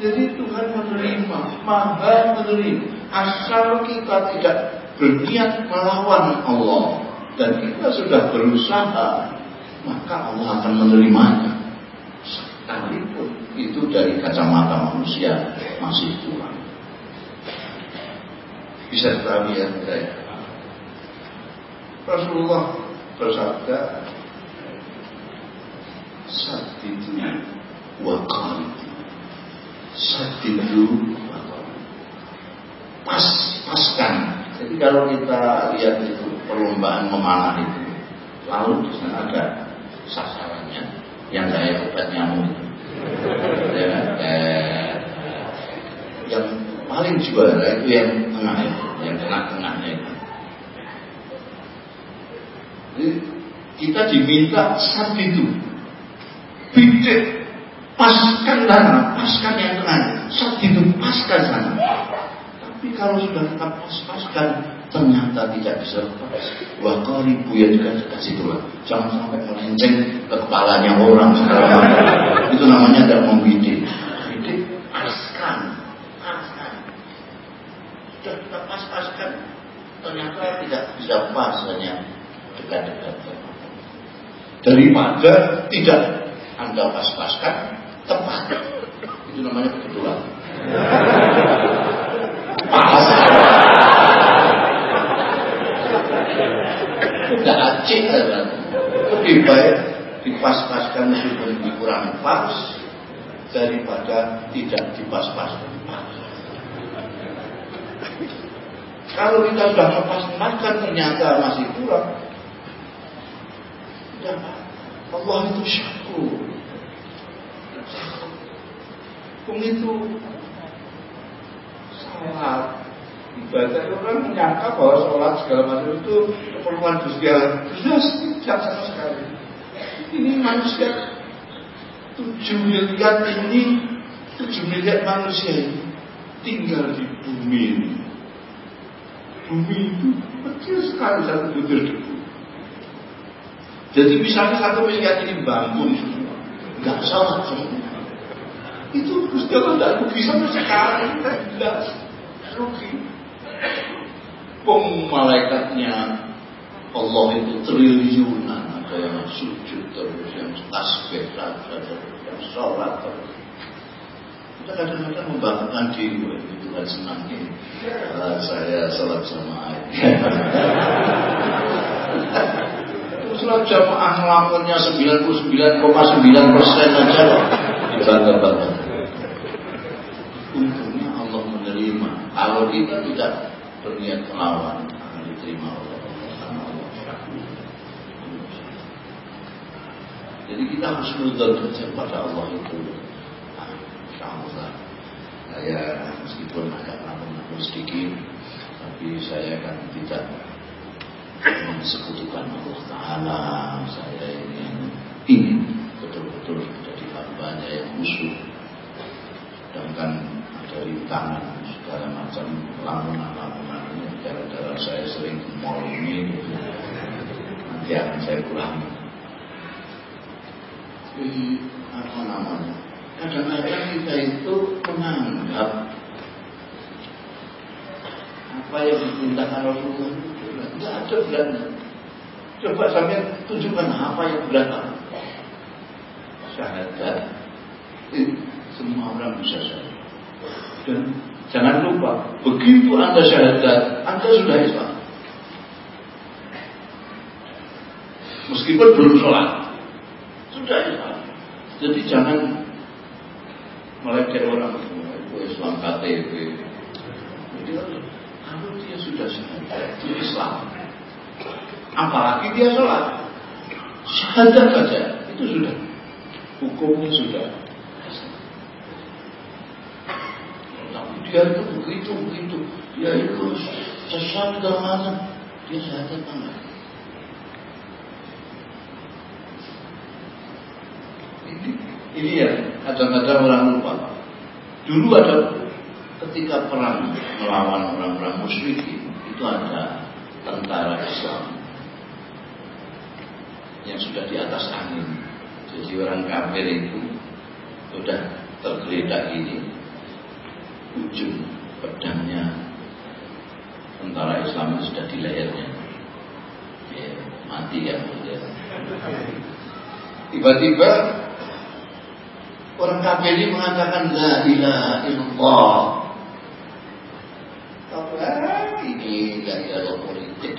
B: jadi Tuhan menerima maha menerima asal kita tidak berniat melawan Allah dan kita sudah berusaha maka Allah akan menerimanya. Sekalipun itu dari kacamata manusia masih kurang bisa dipahami ya saya Rasulullah bersabda Sadidu wa qalidu Sadidu wa Pas, paskan. Jadi kalau kita lihat itu perlombaan memanah itu Lalu di sana ada sasarannya. Yang kayak obat nyamuk. Ya, eh, Yang paling juara itu yang tengah itu Yang tengah-tengahnya itu. Jadi kita diminta saat itu. Bidik paskan dana, paskan yang tengah, saat itu paskan sana. Tapi kalau sudah kita pas-paskan, ternyata tidak bisa lepas. Wah kali buya juga kasih tulang. Jangan sampai melenceng ke kepalanya orang sekarang. Itu namanya tidak membidik. Bidik paskan, paskan. Sudah kita pas-paskan, ternyata tidak bisa pas hanya dekat-dekat daripada tidak anda pas-paskan tepat itu namanya kebetulan. Pas udah acik lebih baik dipas-paskan meskipun kurang pas daripada tidak dipas-paskan kalau kita sudah mepas-paskan ternyata masih kurang. Dan Allah itu syakur. Hukum itu salat dibaca orang menyangka bahwa sholat segala macam itu keperluan Allah. Jelas tidak sama sekali. Ini manusia tujuh miliar ini tujuh miliar manusia ini tinggal di bumi ini. Bumi itu kecil sekali satu butir debu. Jadi misalnya satu miliar ini bangun nggak salah semua. Itu Gusti Allah tidak rugi sama sekali, jelas rugi. Pem malaikatnya Allah itu triliunan ada yang sujud terus, yang tasbih terus, yang sholat terus. Kita kadang-kadang membanggakan diri, itu Tuhan senang ini. Uh, saya sholat sama Sholat jamaah ngelakunya 99,9 persen aja loh. Dibangga-bangga. Untungnya Allah Kalau kita tidak berniat melawan, akan diterima oleh Allah. Jadi kita harus nudul kepada Allah itu. Insya Allah. Saya meskipun agak namun-namun sedikit, tapi saya kan tidak mensekutukan Allah Ta'ala. Saya ingin ingin betul-betul menjadi hambanya yang khusyuk. Sedangkan ada rintangan segala macam lamunan-lamunan ini gara-gara saya sering ke mall ini nanti akan saya kurangi. Jadi apa namanya? Kadang-kadang kita itu menganggap apa yang diperintahkan Rasulullah itu tidak ada beratnya. Coba sampai tunjukkan apa yang berat Syahadat. Semua orang bisa syahadat. Dan jangan lupa, begitu Anda syahadat, Anda sudah Islam. Meskipun belum sholat, sudah Islam. Jadi jangan meleceh orang itu Islam KTP. Jadi kalau dia sudah syahadat, dia Islam. Apalagi dia sholat, syahadat saja itu sudah hukumnya sudah. Tapi dia itu begitu begitu, dia itu sesat segala macam, dia syahadat enggak? Ini, ini ya kadang-kadang orang lupa. Dulu ada ketika perang melawan orang-orang musyrikin itu ada tentara Islam yang sudah di atas angin. Jadi orang kafir itu sudah tergeletak ini ujung pedangnya tentara Islam itu sudah di lehernya. Ya, mati kan ya. Tiba-tiba orang kafir ini mengatakan la ilaha illallah. Apa ini la ilaha politik.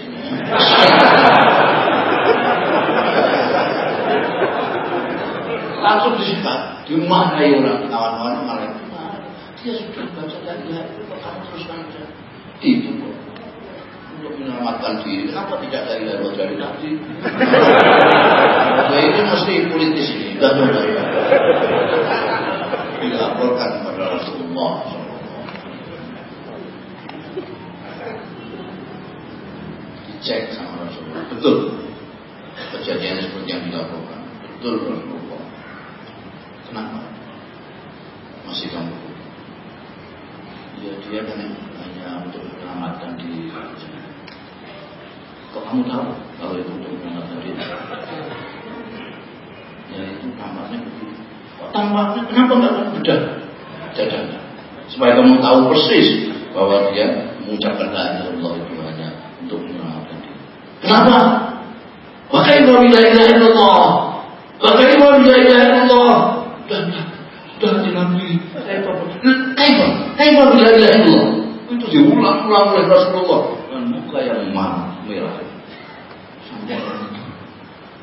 B: Langsung disikat. Di mana orang kawan-kawan malah dia sudah baca la ilaha illallah kamu teruskan saja. Itu kok untuk menyelamatkan diri. Kenapa tidak la ilaha illallah dari tadi? Nah, ini mesti politis ini. Dan dilaporkan kepada Rasulullah dicek sama Rasulullah betul kejadian seperti yang dilaporkan betul Rasulullah kenapa masih kamu ya dia kan hanya untuk menyelamatkan diri kok kamu tahu kalau itu untuk menyelamatkan diri ya itu tampaknya begitu kok tampaknya kenapa nggak bedah dadanya supaya kamu tahu persis bahwa dia mengucapkan la ilaha itu hanya untuk menyelamatkan diri. Kenapa? Bagaimana bila ilaha illallah. Bagaimana bila ilaha illallah. Dan dan Nabi Kaifa Kaifa bila ilaha illallah. Itu diulang-ulang oleh Rasulullah. Dengan muka yang merah. Sampai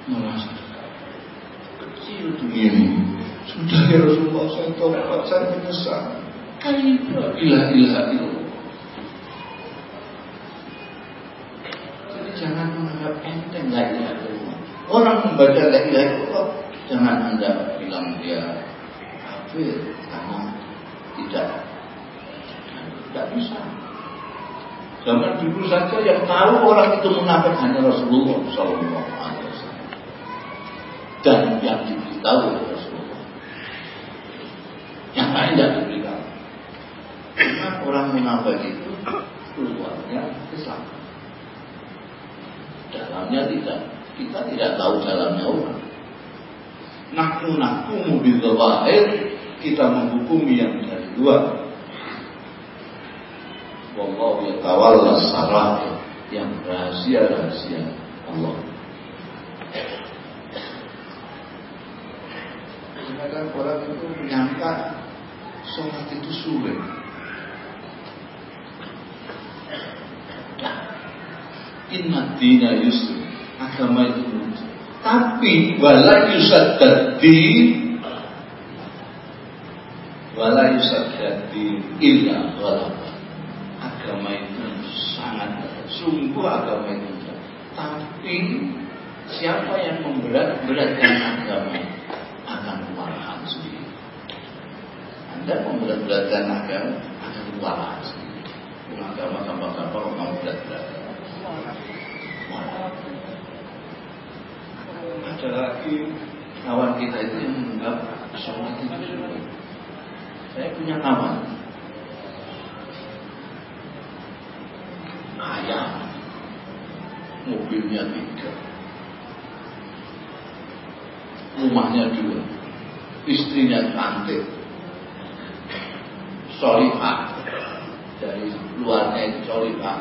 B: merasa kecil dunia ini. Sudah ya Rasulullah saya tobat, saya menyesal. Kaifa ilah ilah illallah. Jadi jangan menganggap enteng la ilaha illallah. Orang membaca la ilaha illallah jangan anda bilang dia kafir karena tidak tidak bisa. Zaman dulu saja yang tahu orang itu munafik hanya Rasulullah Sallallahu Alaihi Wasallam dan yang diberitahu. Yang lain tidak diberitahu. Karena orang munafik itu keluarnya Islam. Dalamnya tidak. Kita tidak tahu dalamnya orang. Nahnu nahkumu bil kita menghukumi yang dari luar Wallahu yatawalla sarair yang rahasia-rahasia Allah. Kadang orang itu menyangka sholat itu sulit. Inna dina yusuf agama itu mudah. Tapi wala yusaddadi wala yusaddadi illa ghalaba agama itu sangat sungguh agama itu tapi siapa yang memberat-beratkan agama akan kewalahan sendiri anda memberat-beratkan agama kewalahan sendiri agama gampang-gampang orang berat-beratkan ada lagi kawan kita itu yang menganggap sholat itu saya punya kawan. Kaya mobilnya tiga. Rumahnya dua. Istrinya cantik solihah dari luarnya itu solihah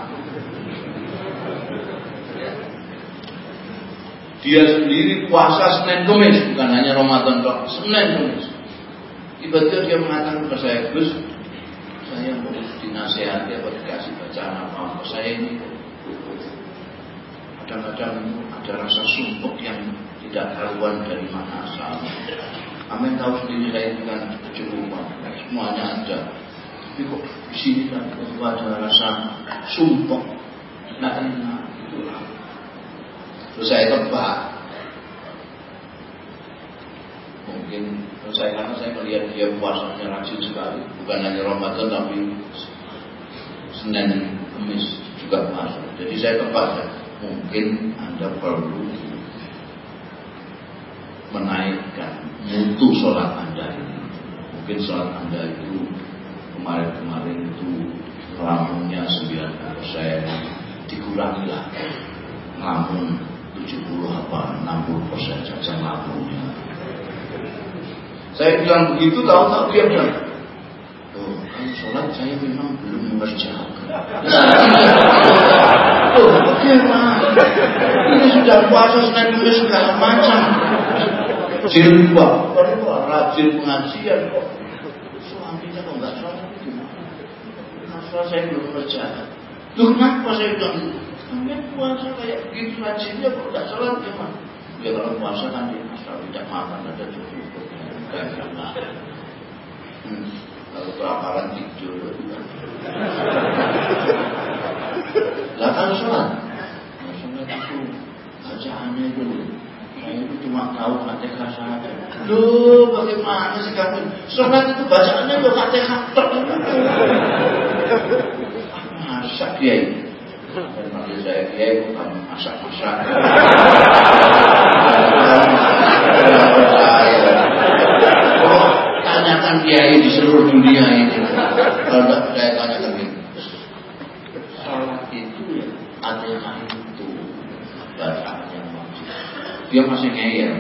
B: dia sendiri puasa Senin Kamis bukan hanya Ramadan dok Senin Kamis. Tiba-tiba dia mengatakan ke saya Gus saya mau dinasehati atau dikasih bacaan apa-apa saya ini kadang-kadang ada rasa sumpuk yang tidak karuan dari mana asal. Amin tahu sendiri saya itu kan kejerupan semuanya ada kok di sini kan ada rasa sumpuk nah enak itulah terus saya tebak mungkin saya karena saya melihat dia puasanya rajin sekali bukan hanya Ramadan tapi Senin Kamis juga masuk. Jadi saya kepada mungkin Anda perlu menaikkan mutu sholat Anda ini. Mungkin sholat Anda itu kemarin-kemarin itu ramunya 90 persen dikurangilah ngelamun 70 apa 60 persen saja ngelamunnya. Saya bilang begitu tahu-tahu dia bilang kalau sholat saya memang belum mengerjakan. Tuh, bagaimana? Ini sudah puasa Senin Kamis segala macam. Jilbab, rajin pengajian suaminya kok nggak sholat gimana? Kenapa saya belum mengerjakan? Tuh kenapa saya bilang itu? Kalian puasa kayak begitu rajinnya kok nggak sholat gimana? Ya kalau puasa kan asal tidak makan ada cukup. Hmm. Kalau kelaparan tidur lah kan sholat. Nah, itu bacaannya itu. Saya itu cuma tahu fatihah saja. Loh bagaimana sih kamu? Sholat itu bacaannya fatihah. masak dan panggil saya kiai bukan kiai di seluruh dunia ini. Kalau saya tanyakan ini. Salat itu ya itu bacaan yang wajib. Dia masih ngeyel.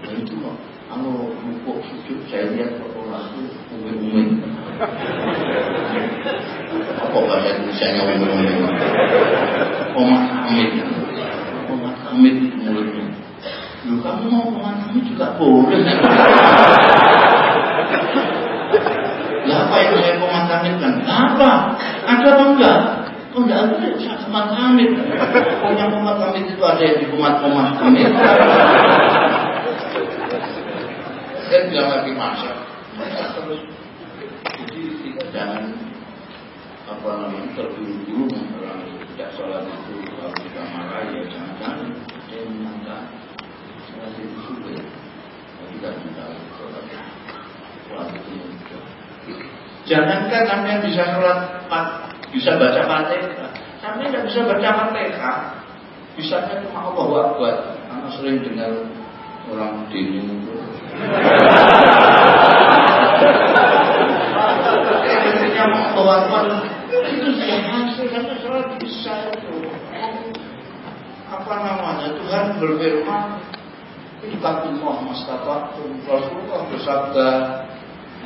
B: Dan itu kok kalau rukuk sujud saya lihat kok orang itu umum-umum. Apa bahasa Indonesia? Omat amit. Omat amit mulutnya. Lu kamu mau omat amit juga boleh. Lah apa yang saya komandankan? Apa? Ada apa enggak? Oh enggak ada saya komat amit. Oh yang komat amit itu ada yang di komat-komat amit. Saya bilang lagi masak. Masak terus. Jangan apa namanya terburu-buru orang tidak sholat itu kalau kita marah ya jangan-jangan dia menyangka sholat itu sulit. Tapi tidak tahu sholat Jangankan sampai bisa sholat bisa baca fatihah. Tapi tidak bisa baca fatihah. Bisanya cuma Allah Akbar. Karena sering dengar orang dini itu. Allah Akbar itu sudah hasil karena sholat bisa itu. Apa namanya? Tuhan berfirman Ittaqullah mastata'tum. Rasulullah bersabda,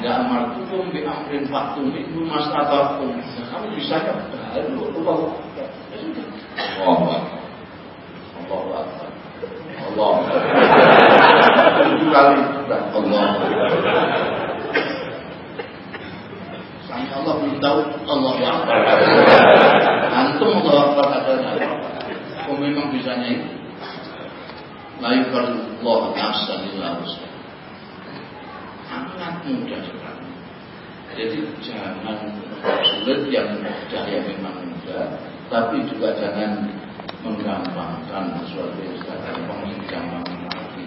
B: Ya amartukum bi amrin faktum itu mastata'tum. Kamu bisa ya baru Allah. Allah. Allah. Allah. Tujuh kali sudah Allah. Allah belum tahu Allah Akbar. Antum Allah Akbar ada Kau memang bisanya itu. La yukallullah nafsan illa Sangat mudah sekali. Jadi jangan sulit yang mudah yang memang mudah, tapi juga jangan menggampangkan sesuatu yang gampang lagi.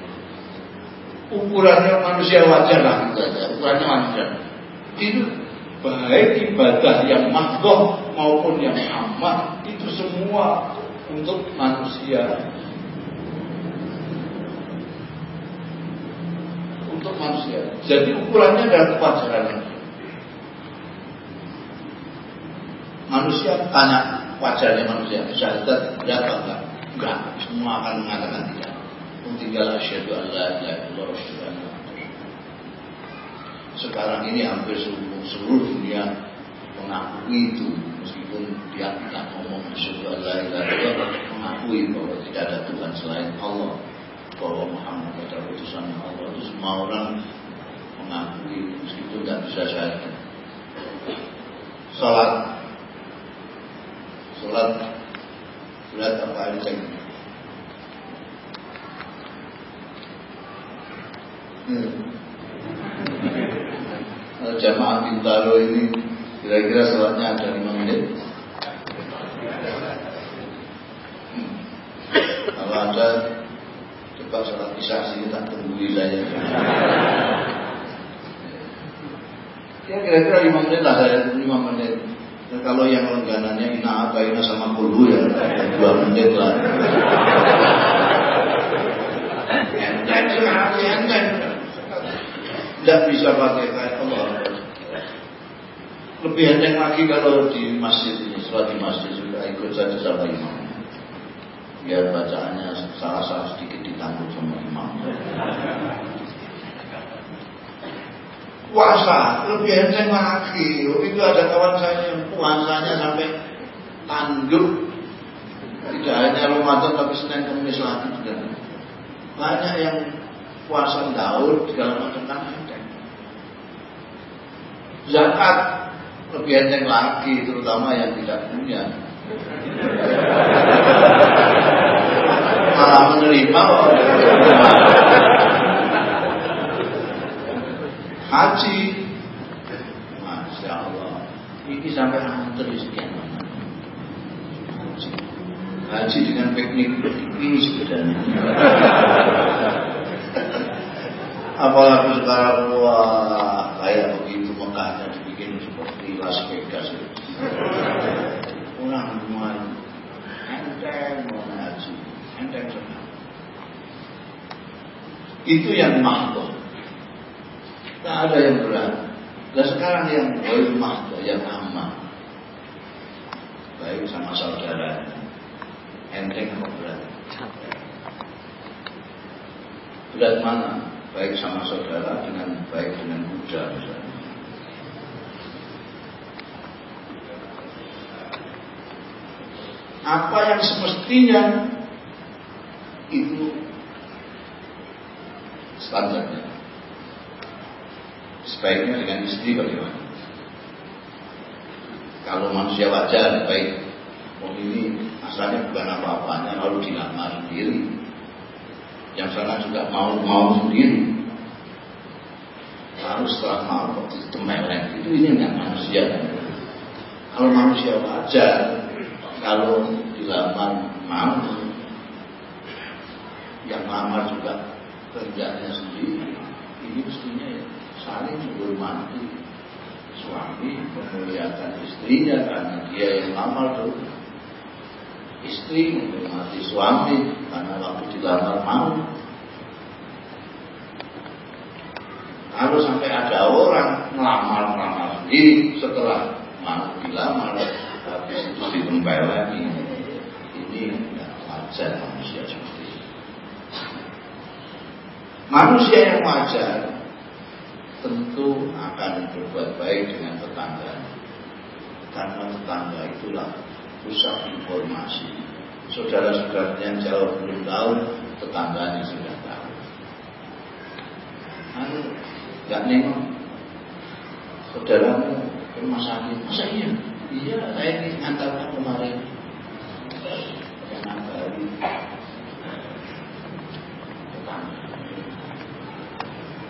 B: Ukurannya manusia wajar lah. Ukurannya wajar. Itu baik ibadah yang makhluk maupun yang amat itu semua untuk manusia untuk manusia. Jadi ukurannya adalah kewajaran. Manusia tanya wajarnya manusia, syahadat berapa enggak? Enggak, semua akan mengatakan tidak. Tinggal asyhadu an la ilaha illallah Sekarang ini hampir seluruh, seluruh dunia mengakui itu. Meskipun dia tidak ngomong ilaha illallah mengakui bahwa tidak ada Tuhan selain Allah. Bahwa Muhammad adalah utusan Allah. Itu semua orang mengakui meskipun tidak bisa syahadat. Salat, salat. Berat apa aja hmm. Jamaah Bintaro ini kira-kira salatnya ada lima menit. Hmm. Kalau ada Coba sholat isya sini tak tunggu saya. Ya kira-kira lima menit lah saya lima menit. Ya, kalau yang langganannya ina apa ina sama kulu ya dua menit lah. Enteng sekali enteng. Tidak bisa pakai kayak Allah. Lebih enteng lagi kalau di masjid ini, sholat di masjid sudah ikut saja sama imam biar bacaannya salah-salah sedikit ditanggung sama imam. Puasa lebih enteng lagi. Itu ada kawan saya yang puasanya sampai tanduk. Tidak hanya Ramadan tapi Senin Kamis lagi juga. Banyak yang puasa Daud segala macam kan enteng. Zakat lebih enteng lagi terutama yang tidak punya. Malah menerima haji. Masya Allah ini sampai antri sekian. Haji haji dengan piknik ini sebenarnya. Apalagi sekarang wah kayak begitu Mekahnya Las Vegas orang mulai enteng mau ngaji. Enteng senang itu yang mahdoh. Tak ada yang berat. Dan sekarang yang baik mahdoh yang aman. Baik sama saudara. Enteng atau berat? Berat mana? Baik sama saudara dengan baik dengan kuda misalnya apa yang semestinya itu standarnya. Sebaiknya dengan istri bagaimana? Kalau manusia wajar, baik oh ini asalnya bukan apa-apanya, lalu dilamar sendiri. Yang sana juga mau-mau sendiri. Lalu setelah mau itu itu ini yang manusia. Kalau manusia wajar, kalau dilamar mau yang lamar juga kerjanya sendiri ini mestinya ya saling menghormati suami memuliakan istrinya karena dia yang lamar dulu. Istri menghormati suami karena waktu dilamar mau. Kalau sampai ada orang melamar-melamar sendiri setelah mau dilamar, itu ditempel lagi. Ini tidak wajar manusia seperti ini. Manusia yang wajar tentu akan berbuat baik dengan tetangga. Karena tetangga itulah pusat informasi. Saudara-saudaranya yang jauh belum tahu, tetangganya sudah tahu. Anu, nggak nengok saudaramu rumah sakit, masa iya? Iya, saya ini ngantarkan kemarin.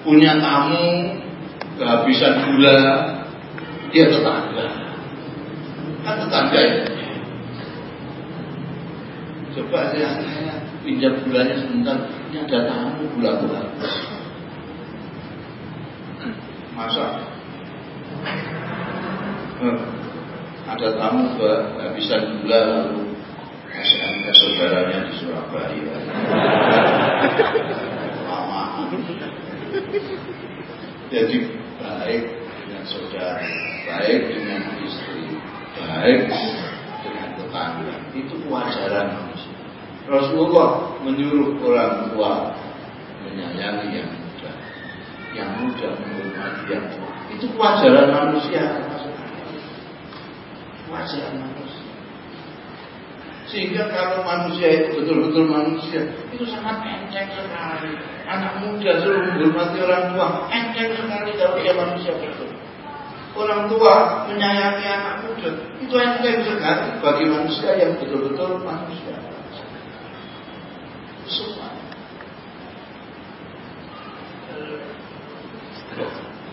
B: Punya tamu kehabisan gula dia tetangga. Kan tetangga ya. Coba saya, pinjam gulanya sebentar. Ini ada tamu gula gula. Masa ada tamu kehabisan gula lalu kasih ke saudaranya di Surabaya lama jadi baik dengan saudara, baik dengan istri, baik dengan tetangga. Itu kewajaran manusia. Rasulullah menyuruh orang tua menyayangi yang muda, yang muda menghormati yang tua. Itu kewajaran manusia. Kewajaran manusia. Sehingga kalau manusia itu betul-betul manusia, itu sangat enteng sekali. Anak muda suruh menghormati orang tua, enteng sekali kalau dia manusia betul. Orang tua menyayangi anak muda, itu enteng sekali bagi manusia yang betul-betul manusia. Semua.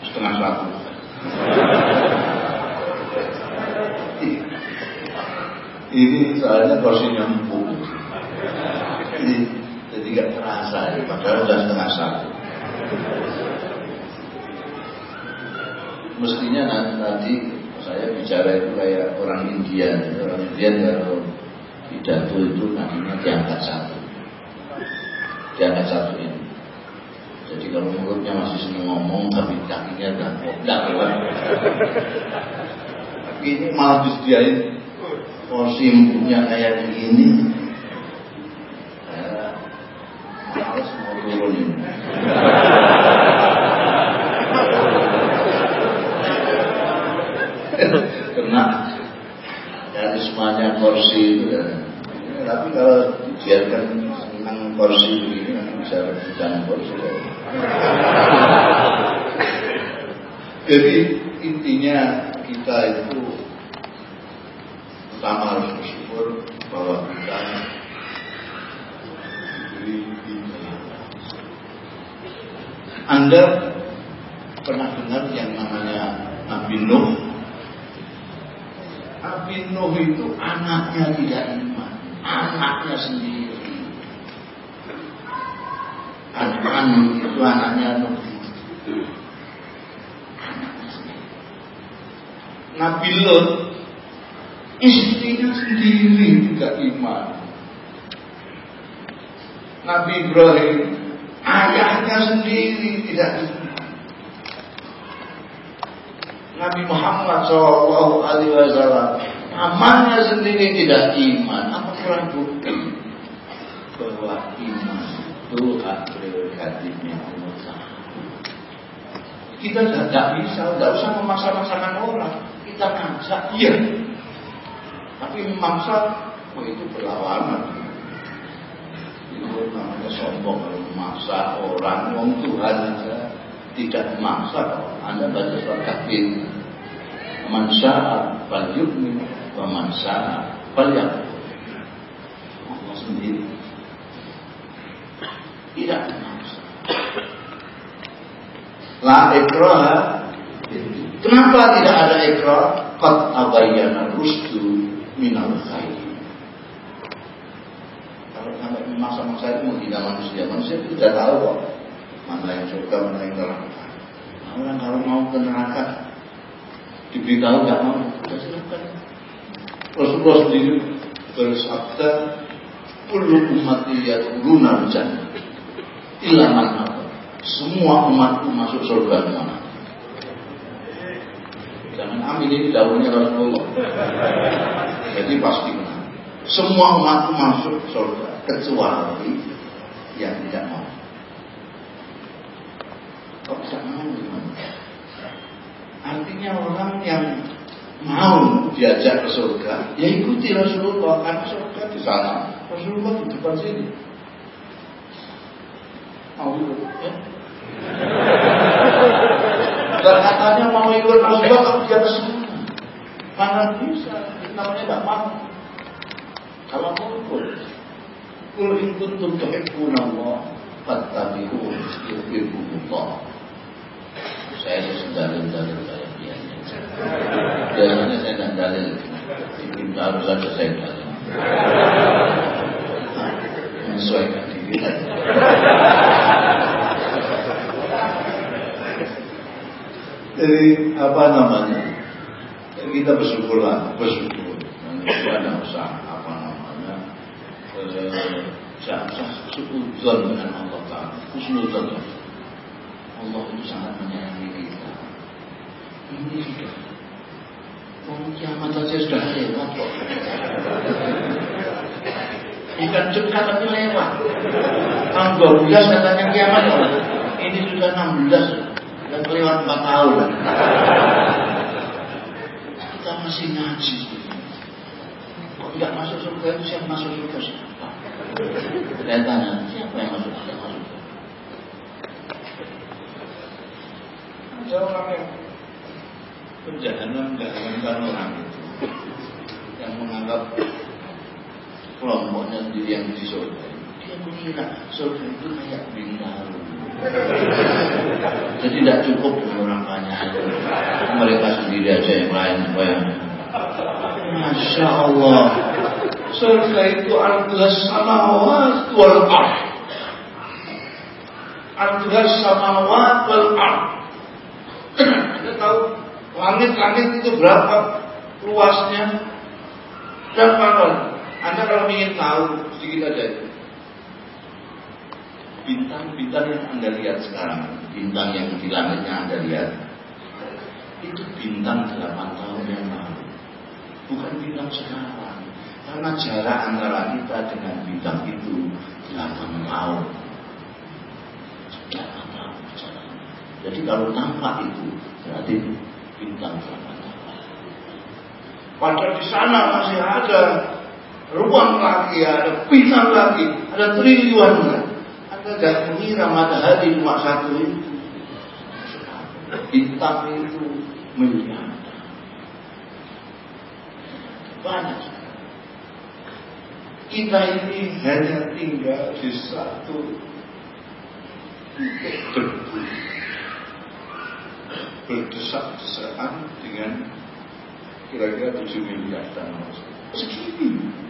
B: Setengah satu. Ini soalnya porsinya empuk. Jadi, jadi gak terasa ya, padahal sudah setengah satu. Mestinya nanti saya bicara itu kayak orang India, orang India kalau pidato itu namanya diangkat satu, diangkat satu ini. Jadi kalau mulutnya masih seneng ngomong tapi kakinya udah lewat. Tapi ini malah disediain porsi punya kayak begini saya harus mau turunin. Kena. Semuanya porsi itu kan tapi kalau dibiarkan senang porsi begini bisa rebutan porsi jadi intinya kita itu pertama harus bersyukur bahwa kita diberi Anda pernah dengar yang namanya Nabi Nuh? Nabi Nuh itu anaknya tidak iman, anaknya sendiri. Anak itu anaknya Nuh. Lut Istrinya sendiri tidak iman. Nabi Ibrahim, ayahnya sendiri tidak iman. Nabi Muhammad SAW, Alaihi Wasallam, namanya sendiri tidak iman. Apa kurang bukti bahwa iman itu hak prerogatifnya Allah Kita tidak bisa, tidak usah memaksa-maksakan orang. Kita ngajak, iya, tapi memaksa, oh itu berlawanan. Itu namanya sombong kalau memaksa orang, orang Tuhan saja tidak memaksa. Anda baca surat kafir. Man sya'a fal yu'min wa man sya'a fal Allah sendiri tidak memaksa. La ikraha Kenapa tidak ada ikrar? Qad abayyana rusdu minal khair. Kalau sampai memaksa-maksa itu menghina manusia, manusia itu tidak tahu kok mana yang surga, mana yang neraka. Orang kalau mau ke neraka, diberitahu nggak mau, ya silakan. Rasulullah sendiri bersabda, "Kullu ummati yadkhuluna jannah illa man Semua umatku masuk surga mana? Jangan amin ini daunnya Rasulullah. Jadi pasti benar. Semua umatku masuk surga kecuali yang tidak mau. Kok tidak mau gimana? Artinya orang yang mau diajak ke surga, ya ikuti Rasulullah karena surga di sana, Rasulullah di depan sini. Mau ya? Dan katanya mau ikut Rasulullah tapi dia ke sana. Mana bisa? Namanya tidak mau. Kalau mau ikut, Kul in kuntum tuhibbuna Allah fattabi'un yuhibbukumullah. Saya harus dalil-dalil kayak biasa. Biasanya saya tidak dalil. Diminta harus ada saya dalil. Menyesuaikan diri. Jadi apa namanya? Kita bersyukurlah, bersyukur. Manusia tidak usah apa namanya, eh, jangan suzon dengan Allah Taala, husnuzon. Allah itu sangat menyayangi kita. Ini sudah Mau kiamat saja sudah lewat kok. Bukan dekat tapi lewat. 12 katanya kiamat. Ini sudah 16 dan lewat 4 tahun. Kita masih ngaji. Kok tidak masuk surga itu siapa masuk surga tanya, siapa yang masuk surga? Masuk. Ada orang yang penjahanam menjahanamkan orang itu yang menganggap kelompoknya sendiri yang di surga dia mengira surga itu kayak bintang jadi tidak cukup dengan orang banyak. Mereka sendiri aja yang lain yang Masya Allah. Surga itu adalah samawat wal ard. Adalah samawat wal Anda tahu Langit-langit itu berapa luasnya? Berapa ton? Anda kalau ingin tahu sedikit aja Bintang-bintang yang Anda lihat sekarang, bintang yang di langitnya Anda lihat, itu bintang 8 tahun yang lalu. Bukan bintang sekarang. Karena jarak antara kita dengan bintang itu 8 tahun. 8 tahun Jadi kalau tampak itu, berarti bintang Padahal di sana masih ada ruang lagi, ada bintang lagi, ada triliunan lagi. Jangan mengira matahari cuma satu itu. Bintang itu miliar. Banyak. Kita ini hanya tinggal di satu debu berdesak-desakan dengan kira-kira 7 miliar dan segini.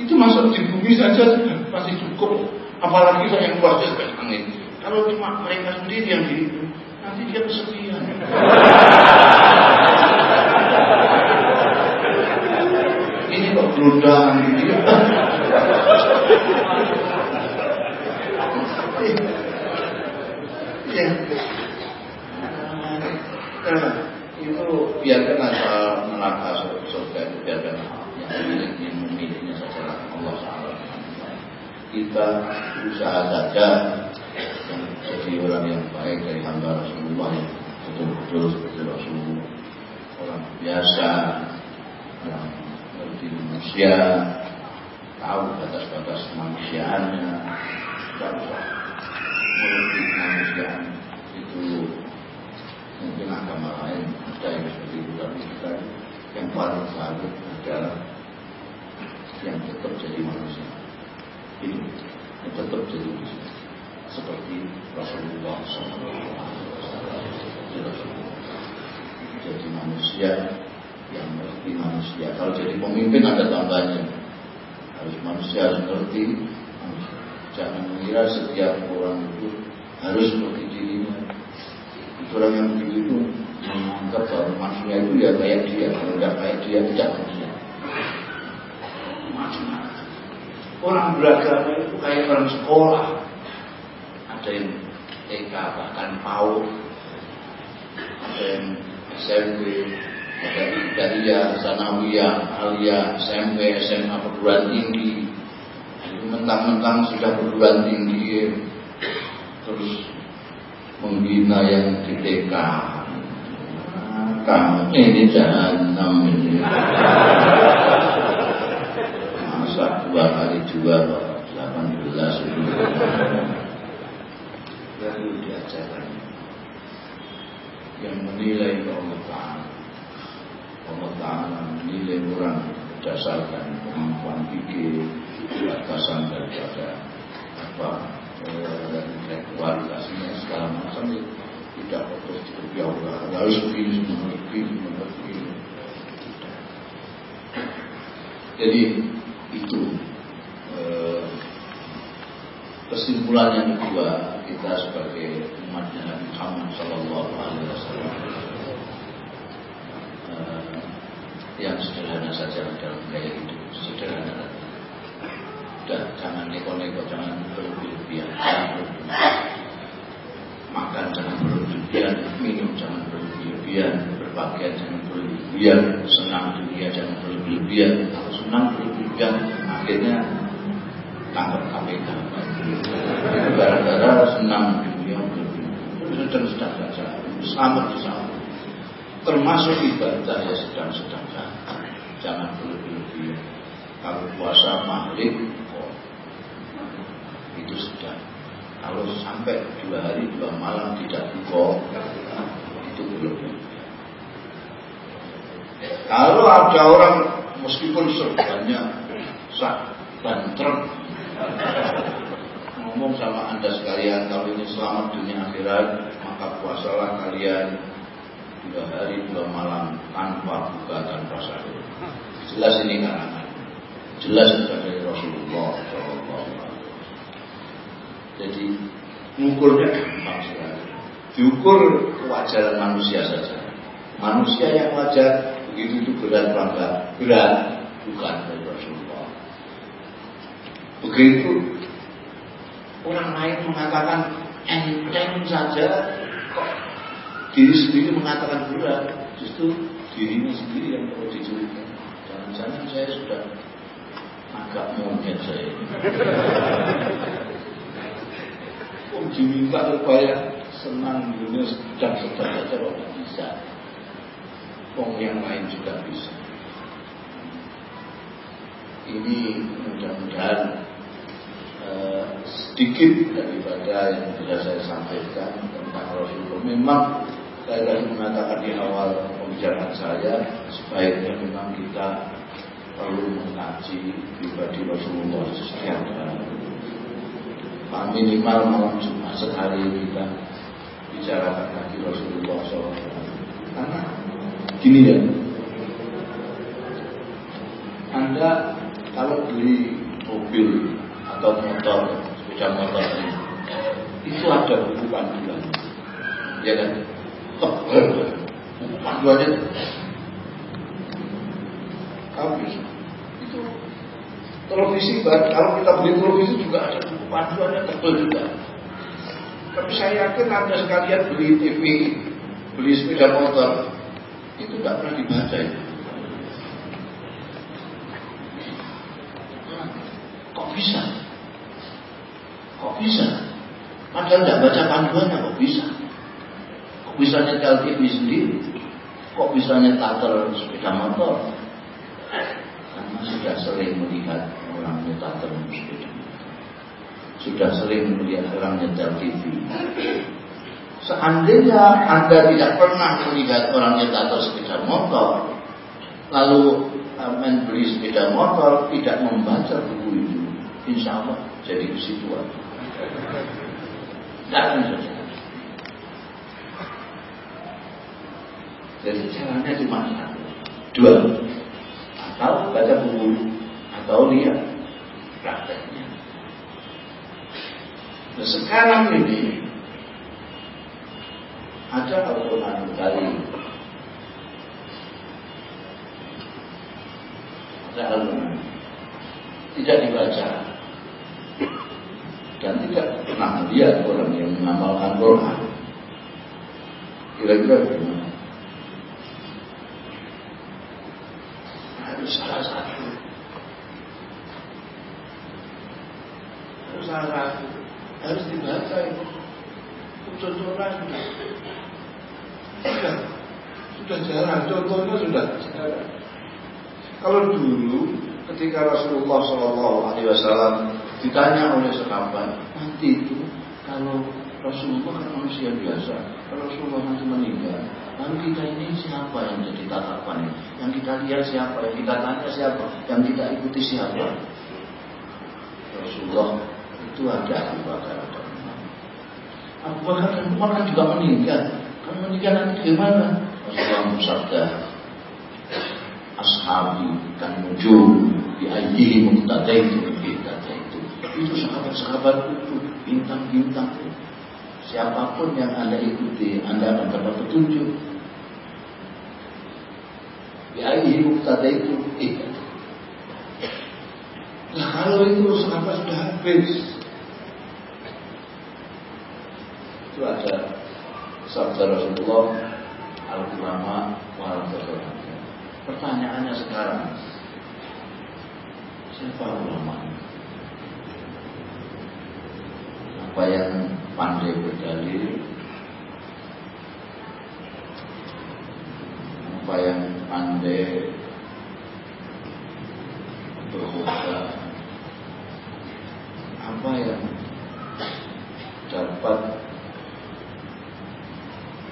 B: Itu masuk di bumi saja masih cukup. Apalagi yang luar biasa angin. Kalau cuma mereka sendiri yang dihitung, nanti dia kesepian. Ini kok gelundang gitu. Ya. Nah, itu biarkan asal melangkah surga itu biarkan yang memiliki memilikinya saja Allah Taala. Kita usaha saja yang jadi orang yang baik dari hamba Rasulullah yang betul-betul seperti Rasulullah. Orang biasa orang mengerti manusia tahu batas-batas kemanusiaannya tidak usah mengerti kemanusiaan itu. Mungkin agama lain ada yang seperti itu tapi kita yang paling salut adalah yang tetap jadi manusia ini tetap jadi seperti Rasulullah SAW jadi manusia yang mengerti manusia. Kalau jadi pemimpin ada tambahnya. Harus manusia harus mengerti jangan mengira setiap orang itu harus seperti dirinya. Orang yang begitu menganggap bahwa manusia itu ya kayak dia, kalau tidak kayak dia tidak manusia. Macam-macam. Orang beragama itu kayak orang sekolah. Ada yang TK bahkan PAUD, ada yang SMP, ada Ibtidaiya, Sanawiyah, Aliyah, SMP, SMA, perguruan tinggi. Mentang-mentang sudah perguruan tinggi, terus menghina yang di TK. Kamu ini jahanam ini. Masa dua kali dua, delapan belas itu. Lalu diajarkan yang menilai Allah Ta'ala Allah Ta'ala menilai orang berdasarkan kemampuan pikir batasan daripada apa kualitasnya segala macam ya tidak fokus di Allah. Harus begini semua begini semua begini jadi itu eh, kesimpulan yang kedua kita sebagai umatnya Nabi Muhammad Sallallahu Alaihi Wasallam eh, yang sederhana saja dalam gaya hidup sederhana. Dan jangan neko-neko jangan berlebihan. Makan jangan berlebihan minum jangan berlebihan berpakaian jangan berlebihan senang dunia jangan berlebihan senang berlebihan akhirnya tangkap KPK. Gara-gara senang dunia berlebihan sedang-sedang saja selamat sana. Termasuk ibadah ya sedang-sedang saja jangan berlebihan. Kalau puasa maghrib itu sudah kalau sampai dua hari dua malam tidak buka itu belum. Kalau ada orang meskipun serbannya sak dan truk ngomong sama anda sekalian kalau ini selamat dunia akhirat maka puasalah kalian dua hari dua malam tanpa buka tanpa sahur jelas ini karangan jelas dari Rasulullah jadi mengukurnya gampang sekali. Diukur kewajaran manusia saja. Manusia yang wajar begitu itu berat bangga berat. Bukan dari Rasulullah. Begitu orang lain mengatakan enteng saja. Kok diri sendiri mengatakan berat? Justru dirinya sendiri yang perlu dicurigai jangan-jangan saya sudah agak mungkin saya. Pun diminta supaya senang dunia sedang sedang saja kok bisa. Wong yang lain juga bisa. Ini mudah-mudahan uh, sedikit daripada yang bisa saya sampaikan tentang Rasulullah. Memang saya tadi mengatakan di awal pembicaraan saya sebaiknya memang kita perlu mengkaji pribadi Rasulullah setiap hari minimal malam Jumat sekali kita bicarakan lagi Rasulullah SAW karena gini ya. Anda kalau beli mobil atau motor sepeda motor itu ada buku panduan. Ya kan? Tebal. Buku panduannya habis. Itu. Televisi kalau kita beli televisi juga ada buku panduannya tebal juga. Tapi saya yakin anda sekalian beli TV, beli sepeda motor, itu tidak pernah dibaca ya. kok bisa? Kok bisa? Padahal tidak baca panduannya kok bisa? Kok bisa nyetel TV sendiri? Kok bisa nyetel sepeda motor? Karena sudah sering melihat orang nyetel sepeda sudah sering melihat orang nyetel TV. Seandainya Anda tidak pernah melihat orang nyetel sepeda motor, lalu eh, main beli sepeda motor, tidak membaca buku itu, insya Allah jadi kesituan. Akan saja. Jadi caranya cuma dua, atau baca buku, atau lihat prakteknya. Nah, sekarang ini ada Al-Quran Karim Ada Tidak dibaca Dan tidak pernah melihat orang yang mengamalkan Quran. Kira-kira bagaimana? Harus salah satu. Harus salah satu. Harus dibaca itu. Contohnya sudah. Sudah. Sudah jarang. Contohnya sudah jarang. Kalau dulu ketika Rasulullah Shallallahu Alaihi Wasallam ditanya oleh sahabat, nanti itu kalau Rasulullah kan manusia biasa, kalau Rasulullah nanti meninggal, lalu kita ini siapa yang jadi tatapan Yang kita lihat siapa, yang kita tanya siapa, yang kita ikuti siapa? Rasulullah itu ada Abu Bakar ada. Abu Bakar dan Umar kan juga meninggal. Kalau meninggal nanti gimana? Rasulullah bersabda, ashabi kan muncul di ayyi muqtadaitu itu itu sahabat-sahabat itu bintang-bintang siapa pun yang anda ikuti anda akan dapat petunjuk di ayyi muqtadaitu kita nah kalau itu sahabat sudah habis itu ada sabda Rasulullah al-ulama wal Pertanyaannya sekarang, siapa ulama? Apa yang pandai berdalil? Apa yang pandai berkhutbah? Apa yang dapat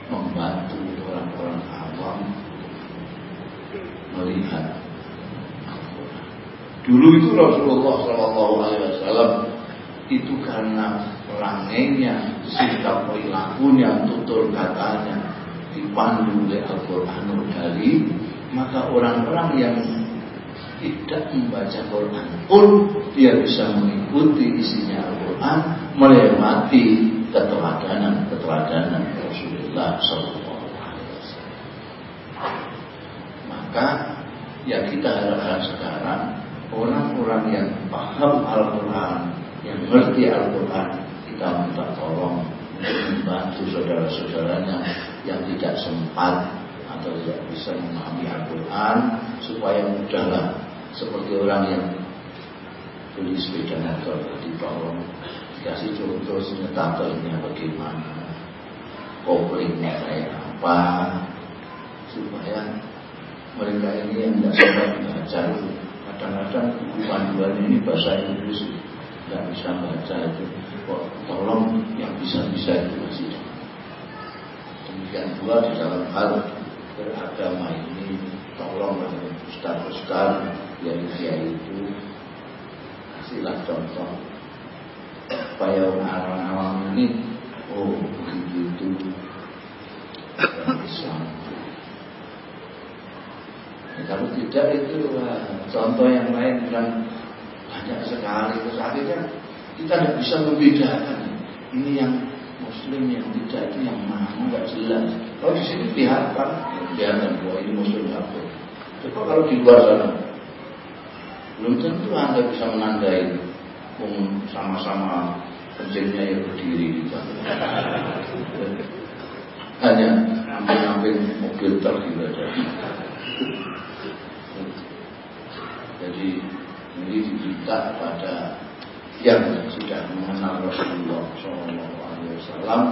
B: membantu orang-orang awam melihat Dulu itu Rasulullah Shallallahu Alaihi Wasallam itu karena pelangainya, sikap perilakunya, tutur katanya dipandu oleh Al-Quranul Karim, maka orang-orang yang tidak membaca Quran pun dia bisa mengikuti isinya Al-Quran melewati keteladanan keteladanan Rasulullah Shallallahu Maka yang kita harapkan sekarang orang-orang yang paham Al-Quran, yang mengerti Al-Quran, kita minta tolong membantu saudara-saudaranya yang tidak sempat atau tidak bisa memahami Al-Quran supaya mudahlah. Seperti orang yang beli sepeda motor ditolong dikasih contoh senjatatornya bagaimana koplingnya kayak apa supaya mereka ini yang tidak sempat baca kadang-kadang buku panduan ini bahasa Inggris tidak bisa baca itu. Kok tolong yang bisa-bisa itu masih demikian pula di dalam hal beragama ini tolong ustaz-ustaz yang dia itu kasihlah contoh. Supaya orang awam ini oh begitu itu Islam Ya, kalau tidak itu contoh yang lain bilang banyak sekali terus akhirnya kita tidak bisa membedakan ini yang muslim yang tidak itu yang mana nggak jelas. Kalau di sini diharapkan ya, biarkan bahwa ini muslim apa. Coba kalau di luar sana belum tentu anda bisa menandai um, sama-sama penjengnya yang berdiri di sana. Hanya ambil-ambil mobil truk gitu Jadi ini diminta kepada yang sudah mengenal Rasulullah SAW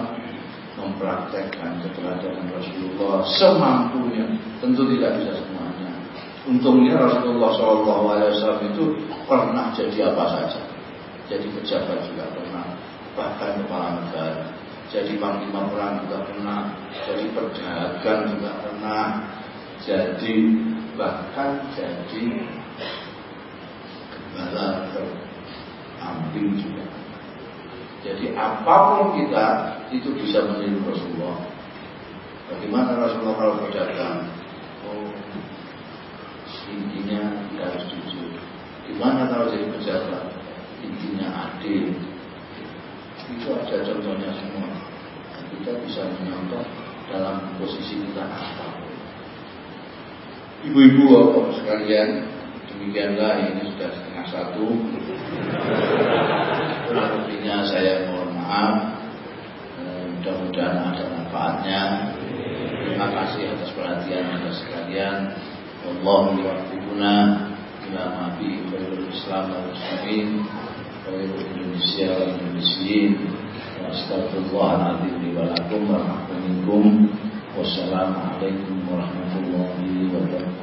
B: mempraktekkan keteladanan Rasulullah semampunya. Tentu tidak bisa semuanya. Untungnya Rasulullah SAW itu pernah jadi apa saja. Jadi pejabat juga pernah, bahkan kepala negara. Jadi panglima perang juga pernah, jadi pedagang juga pernah, jadi bahkan jadi bala terambing juga. Jadi apa pun kita itu bisa meniru Rasulullah. Bagaimana Rasulullah kalau berdagang? Oh, intinya kita harus jujur. Gimana kalau jadi pejabat? Intinya adil. Itu ada contohnya semua. Kita bisa menyontoh dalam posisi kita apa. Ibu-ibu apa sekalian, Demikianlah ini sudah setengah satu. Lebihnya saya mohon maaf. Eh, mudah-mudahan ada manfaatnya. Terima kasih atas perhatian anda sekalian. Wallahu yuwaffiquna ila khairul Islam wal muslimin. Indonesia astagfirullahaladzim li wa lakum wa rahmatullahi Wassalamualaikum warahmatullahi wabarakatuh.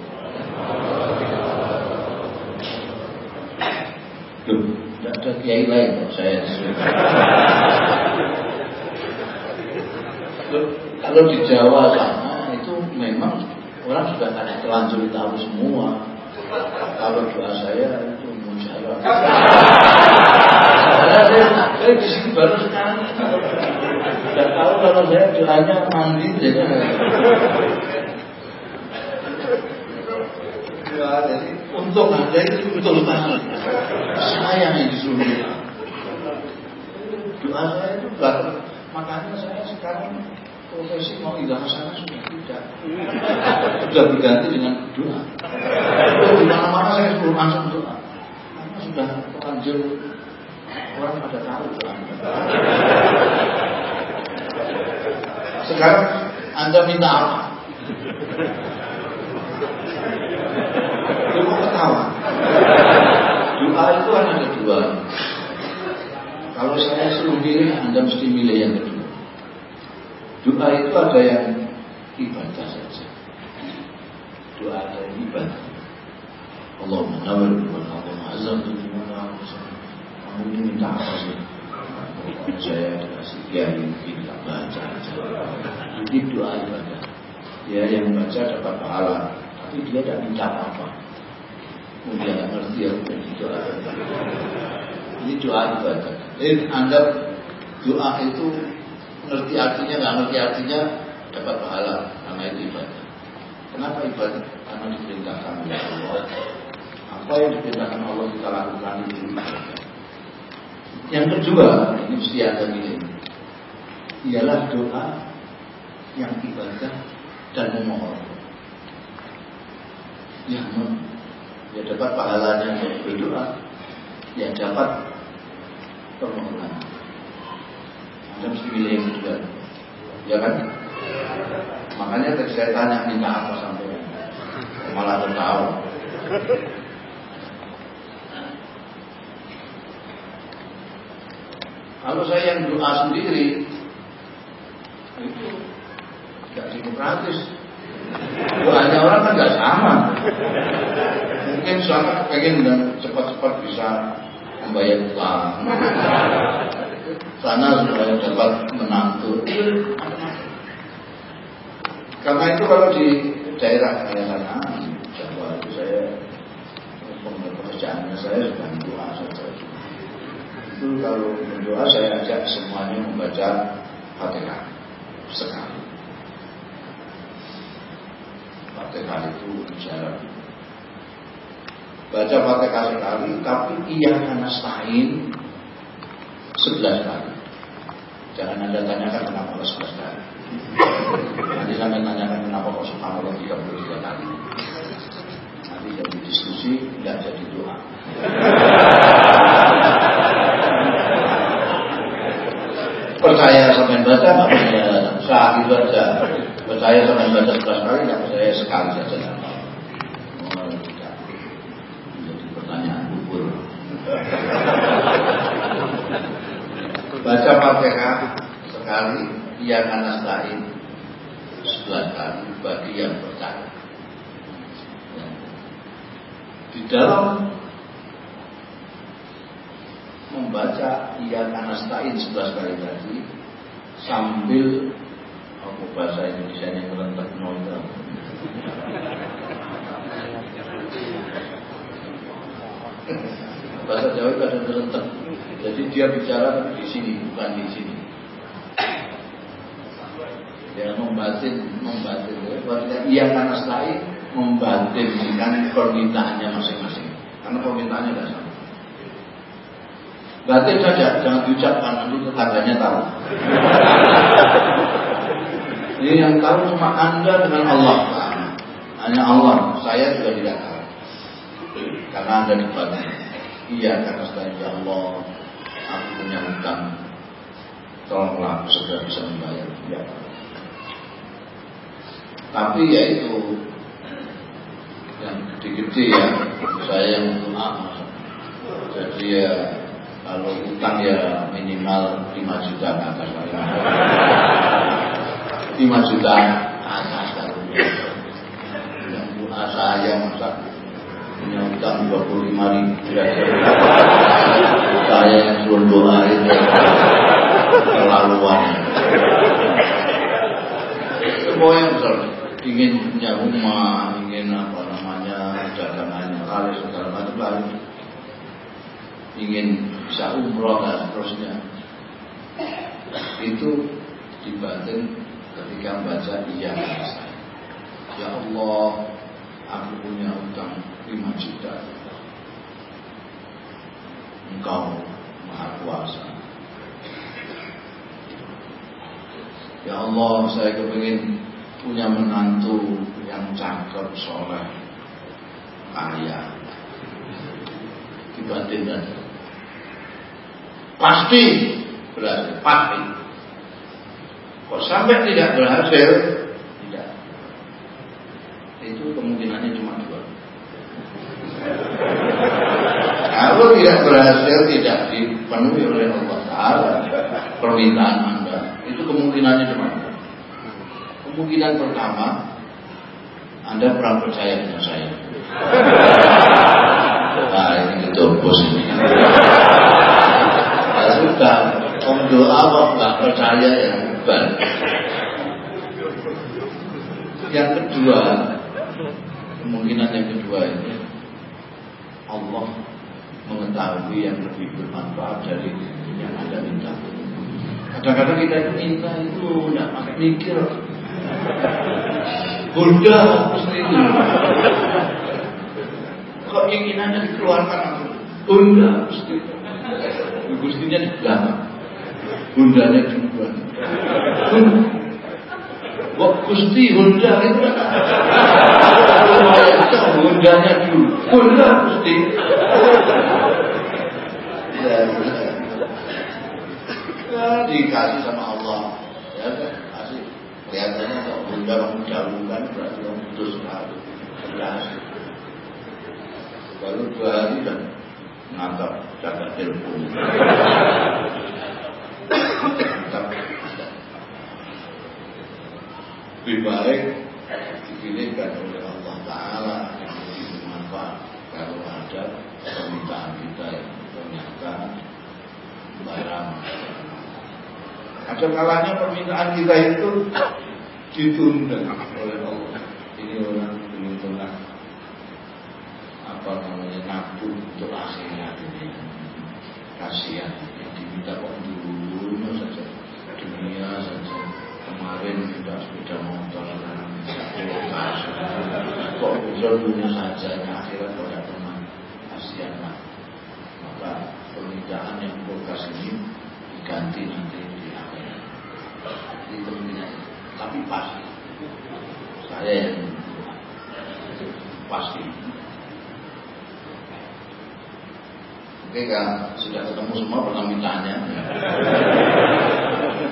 B: Loh, tidak ada kiai lain kok saya Kalau di Jawa sana itu memang orang sudah ada terlanjur tahu semua. Kalau doa saya itu mujarab. Saya, di sini baru sekali. Tidak tahu kalau saya doanya mandi jadi. Ya, jadi untuk anda itu betul sekali. Saya yang disuruh. Doa saya itu enggak. Makanya saya sekarang profesi mau ibadah sana sudah tidak. Sudah berganti dengan doa. Di mana-mana saya suruh langsung doa. Karena sudah terlanjur orang pada tahu. Sekarang Anda minta apa? Lu mau ketawa? Doa itu kan ada dua. Kalau saya suruh milih, Anda mesti milih yang kedua. Doa itu ada yang ibadah saja. Doa ada yang ibadah. Allahumma nawir wa Allahumma azam minta apa sih? Saya dikasih kiai mungkin tak baca aja. Doa ibadah. Ya yang baca dapat pahala, tapi dia tidak minta apa-apa. Mungkin nggak ngerti ya, doa. Ini doa ibadah. Jadi anggap doa itu ngerti artinya, nggak ngerti artinya dapat pahala karena itu ibadah. Kenapa ibadah? Karena diperintahkan oleh Allah. Apa yang diperintahkan Allah kita lakukan itu ibadah. Yang kedua, ini mesti ada milih. Ialah doa yang ibadah dan memohon. Yang ya dapat pahalanya untuk berdoa, ya dapat permohonan. Anda mesti pilih yang kedua, ya kan? Makanya tadi saya tanya minta apa sampai malah tertawa. Kalau saya yang doa sendiri itu tidak demokratis. Doanya orang kan nggak sama. Mungkin sangat pengen dan cepat-cepat bisa membayar utang. Sana supaya dapat menantu. Karena itu kalau di daerah saya sana, Jawa itu saya pekerjaannya saya saja. Itu kalau berdoa saya ajak semuanya membaca Fatihah sekali. Fatihah itu bicara Baca Fatihah sekali Tapi iya karena stain Sebelas kali. Jangan anda tanyakan kenapa kok sebelas kali. Nanti sampai tanyakan kenapa kok subhanallah 33 kali. Nanti jadi diskusi Tidak jadi doa Percaya sampai baca nggak percaya Sah itu aja. Percaya sampai baca 11 kali nggak percaya sekali saja Menjadi pertanyaan kubur. Baca Fatihah sekali Ia karena lain Sebelah kali bagi yang percaya. Di dalam membaca ia kanastain sebelas kali tadi sambil apa bahasa Indonesia yang rentak nol bahasa Jawa itu ada rentak. Jadi dia bicara di sini bukan di sini. Ya membatin membatin. Ya, ia kanastain membatinkan permintaannya masing-masing. Karena permintaannya sama Batin saja, jangan diucapkan nanti tetangganya tahu. Ini yang tahu cuma Anda dengan Allah. Hanya Allah, saya juga tidak tahu. karena ada debatnya iya karena ya Allah aku punya hutang tolonglah segera bisa membayar ya tapi ya itu yang gede-gede ya saya yang doa jadi ya kalau utang ya minimal 5 juta ke atas. 5 juta atas kalau doa saya masa punya utang 25 ribu. Ya saya yang suruh doa itu terlaluan. Semua yang besar. Ingin punya rumah ingin apa namanya dagangannya kali segala macam lain ingin bisa umroh dan seterusnya. Itu dibanting ketika membaca iya. Ya Allah aku punya utang 5 juta. Engkau maha kuasa. Ya Allah saya kepingin punya menantu yang cakep soleh kaya. Dibatinkan pasti. Berhasil pasti. Kok sampai tidak berhasil? Tidak. Itu kemungkinannya cuma dua. Kalau tidak berhasil tidak dipenuhi oleh Allah Taala permintaan anda itu kemungkinannya cuma dua. Kemungkinan pertama anda kurang percaya dengan saya nah ini bos ini ya sudah om doa kok nggak percaya ya bukan yang kedua kemungkinan yang kedua ini Allah mengetahui yang lebih bermanfaat dari yang anda minta kadang-kadang kita itu minta itu tidak pakai mikir. Bunda mesti itu kok inginannya dikeluarkan aku Bunda mesti Gustinya di belakang Bundanya di depan Kok Gusti Bunda itu Bundanya dulu Bunda Gusti. Ya, dikasih sama Allah. Ya kasih. Kelihatannya bunda kamu jauhkan berarti kamu putus sekali. Baru dua hari dan ngantar jaga telepon lebih baik dipilihkan oleh Allah Ta'ala lebih bermanfaat kalau ada permintaan kita yang ternyata barang. Ada kalanya permintaan kita itu ditunda oleh Allah. Ini orang belum pernah apa namanya nabung untuk akhirat ini kasihan yang diminta kok dulu dunia saja kemarin minta sepeda motor sekarang kok bisa dunia saja yang akhirat kok tidak pernah kasihan lah maka permintaan yang kulkas ini diganti nanti di akhirat itu tapi pasti. Saya yang pasti. Oke sudah ketemu semua permintaannya.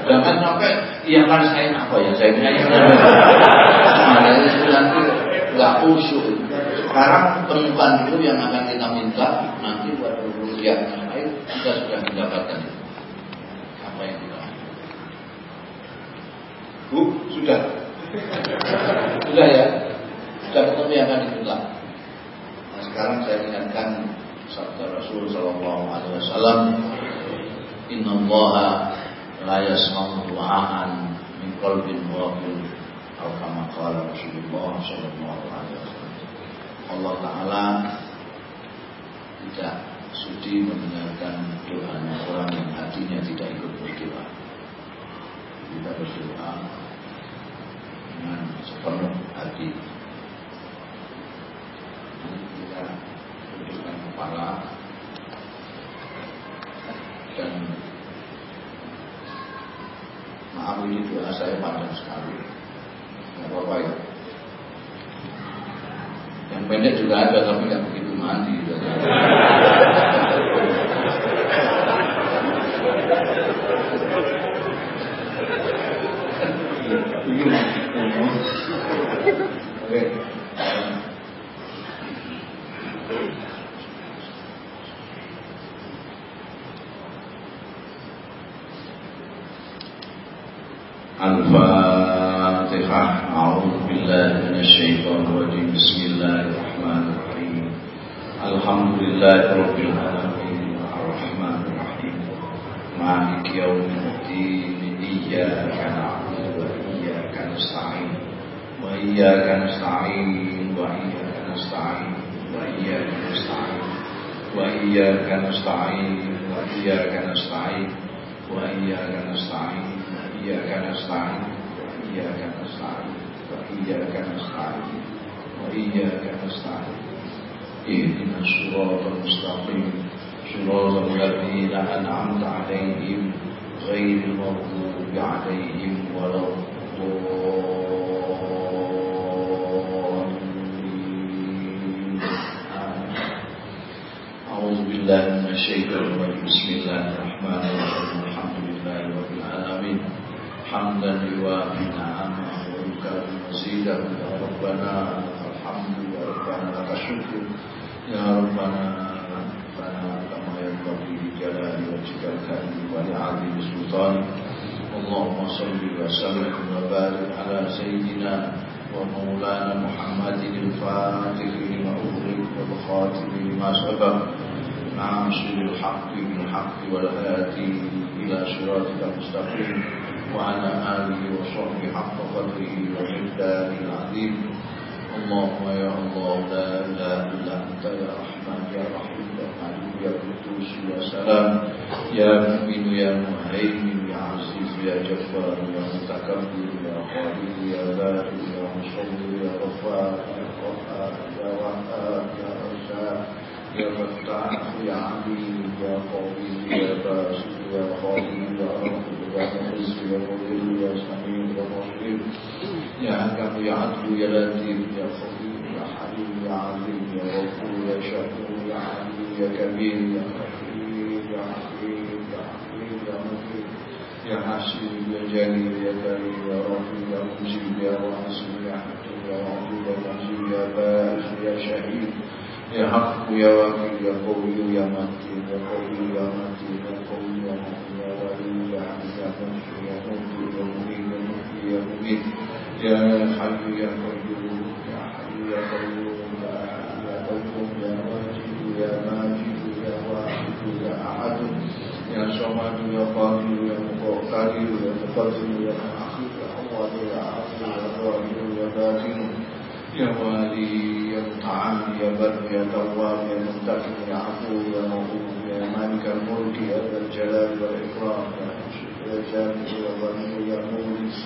B: Jangan sampai iya kan saya apa ya saya punya yang Makanya itu nanti nggak khusyuk. Sekarang temukan dulu yang akan kita minta nanti buat kemudian lain kita sudah mendapatkan apa yang kita Bu, sudah. sudah ya. Sudah ketemu yang akan diminta. Nah, sekarang saya ingatkan sabda Rasul sallallahu alaihi wasallam Inna Allah la yasma'u du'aan min qalbin ghafil atau kama qala Rasulullah sallallahu alaihi wasallam. Allah taala tidak sudi mendengarkan doanya orang yang hatinya tidak ikut berdoa. Kita berdoa dengan sepenuh hati. Kita tundukkan kepala dan Maaf ini doa saya panjang sekali. Tidak apa-apa ya. Yang pendek juga ada tapi tidak begitu mandi. Juga. لله رب العالمين الرحمن الرحيم مالك يوم الدين إياك نعبد وإياك نستعين وإياك نستعين وإياك نستعين وإياك نستعين وإياك نستعين وإياك نستعين وإياك نستعين وإياك نستعين وإياك نستعين وإياك نستعين وإياك نستعين اهدنا الصراط المستقيم صراط الذين أنعمت عليهم غير المغضوب عليهم ولا أعوذ بالله من الشيطان الرجيم. بسم الله الرحمن الرحيم. الحمد لله رب العالمين. حمدا يوافي نعمه ويكافئ مزيده يا ربنا الحمد يا ربنا لك الشكر يا ربنا ربنا كما ينبغي لجلال وجهك الكريم ولعظيم سلطانك اللهم صل وسلم وبارك على سيدنا ومولانا محمد الفاتح لما أغلق والخاتم لما سبق ناصر الحق بالحق والهادي إلى صراطك المستقيم وعلى آله وصحبه حق قدره ومقداره العظيم. اللهم يا الله لا إله إلا أنت يا رحمن يا رحيم يا معلوم يا قدوس يا سلام يا مؤمن يا مهيمن يا عزيز يا جبار يا متكبر يا قادر يا بارئ يا مصور يا غفار يا قهار يا وهاب يا رزاق يا فتاح يا عليم يا قوي يا باسط يا قوي يا رب يا معز يا مذل يا سميع يا بصير يا حكم يا عدل يا لطيف يا خبير يا حليم يا عظيم يا غفور يا شكور يا عليم يا كبير يا خبير يا حكيم يا حكيم يا مجيد يا حسيب يا جليل يا كريم يا رفيع يا مجيب يا واسع يا حكيم يا عظيم يا مجيد يا بائس يا شهيد يا حق يا وكيل يا قوي يا متين يا قوي يا متين يا قوي يا متين يا ولي يا عزيز يا منشي يا مبدي يا مبين يا مبدي يا مبين يا حي يا قيوم يا حي يا قيوم يا حي يا قيوم يا واجد يا ماجد يا واحد يا أحد يا صمد يا قادر يا مقتدر يا مقدر يا مؤخر يا أول يا آخر يا ظاهر يا باطن يا والي يا متعال يا بر يا تواب يا منتقم يا عفو يا مغفور يا مالك الملك يا ذا الجلال والإكرام يا مشرك يا غني يا مورث.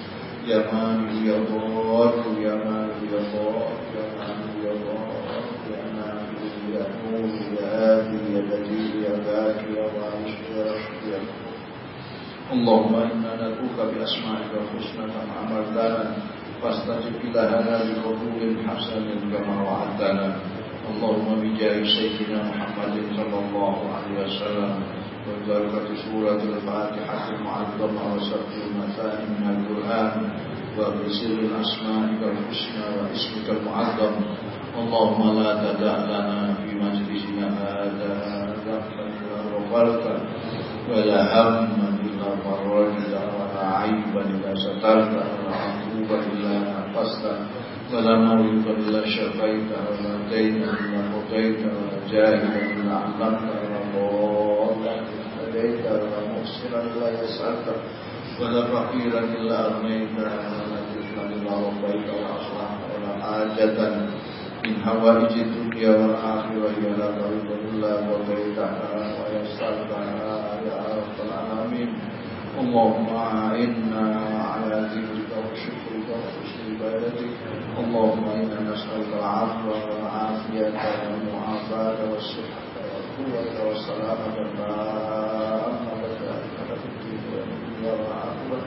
B: يا مالك يا ضار يا مالك يا ضار يا مالك يا ضار يا مالك يا نور يا هادي يا بديل يا باكي يا وارث يا رشد يا اللهم إنا ندعوك بأسمائك الحسنى كما أمرتنا فاستجب لنا بقبول حسن كما وعدتنا. اللهم بجاه سيدنا محمد صلى الله عليه وسلم. وبركة سورة الفاتحة المعظمة وسبع المثاني من القرآن وبسر أسمائك الحسنى واسمك المعظم. اللهم لا تدع لنا في مجلسنا هذا ذنبا إلا غفرته ولا هما إلا فرجته ولا عيبا إلا سترته ولا عقوبا إلا نقصته ولا مريضا إلا شفيته ولا دينا إلا قضيته ولا جاهلا إلا علمته ولا ضالا إلا هديته ولا محسنا إلا يسرته ولا فقيرا إلا أغنيته ولا طفلا إلا ربيته ولا أصلحته ولا حاجة من حوائج الدنيا والآخرة هي لك رضا إلا قضيتها ويسرتها يا رب العالمين اللهم أعنا على ذكرك وشكرك وحسن عبادتك اللهم إنا نسألك العفو والعافية والمعافاة والصحة والقوة والسلامة التامة والدائمة في الدين والدنيا والآخرة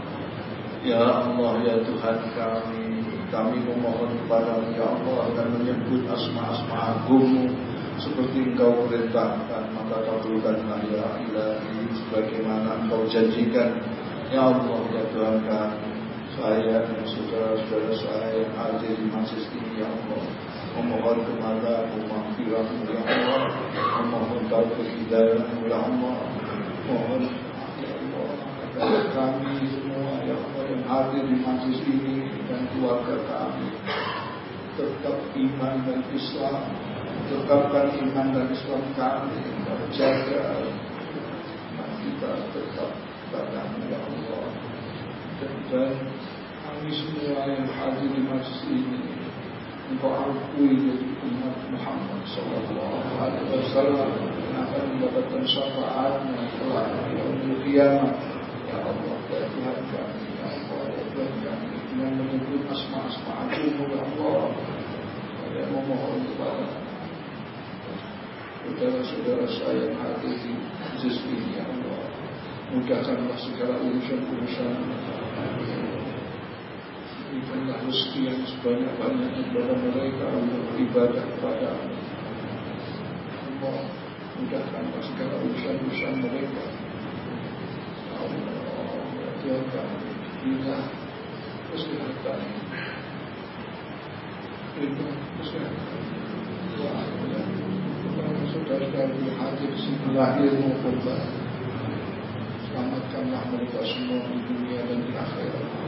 B: Ya Allah, ya Tuhan kami Kami memohon kepadamu Ya Allah Dan menyebut asma-asma agungmu seperti engkau perintahkan maka kabulkanlah ya ilahi sebagaimana engkau janjikan ya Allah ya Tuhan kami saya dan saudara-saudara saya yang hadir di masjid ini ya Allah Allah mohon ya Allah agar kami semua ya Allah yang hadir di masjid ini dan keluarga kami tetap iman dan Islam. Tetapkan iman dan Islam kami. Terjaga dan kita tetap padamu ya Allah. Dan kami semua yang hadir di masjid ini akui dari umat Muhammad Sallallahu Alaihi Wasallam yang akan mendapatkan syafaatnya di kiamat ya Allah ya Tuhan ya Allah dengan menyebut asma-asma agungmu Allah kepada saudara-saudara saya yang hadir di ini ya Allah mudahkanlah segala urusan-urusan berikanlah rezeki yang sebanyak-banyaknya kepada mereka untuk beribadah kepada Allah. Mudahkanlah segala urusan-urusan mereka. Allah ya kami bina kesehatan berikan kesehatan kepada saudara-saudara yang hadir di sini lahir maupun selamatkanlah mereka semua di dunia dan di akhirat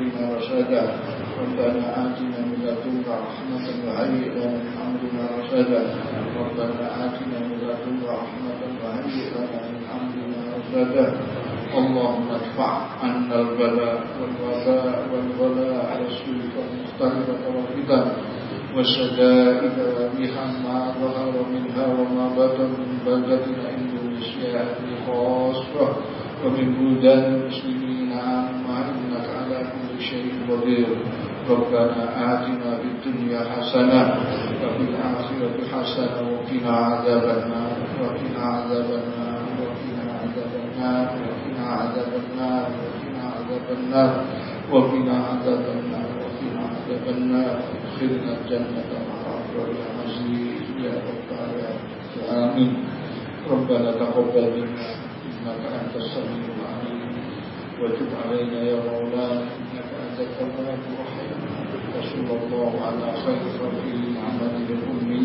B: أمرنا رشدا. ربنا آتنا من لدنك رحمة وهيئ لنا من أمرنا رشدا. ربنا آتنا من لدنك رحمة وهيئ لنا من أمرنا رشدا. اللهم ادفع عنا البلاء والوباء والولاء والسوء والمختلفة والفتن والشدائد بها ما ظهر منها وما بطن من بلدتنا إندونيسيا خاصة ومن بلدان المسلمين عامة على شيء قدير ربنا آتنا في الدنيا حسنة وفي الآخرة حسنة وقنا عذاب النار وقنا عذاب النار وقنا عذاب النار وقنا عذاب النار وقنا عذاب النار وقنا عذاب النار وقنا عذاب النار. ادخلنا الجنة مع أفضل العزيز يا رب العالمين آمين. ربنا تقبل منا إنك أنت السميع العليم. وتب علينا يا مولانا. الرحيم وصلى الله على خير خلقه محمد الأمي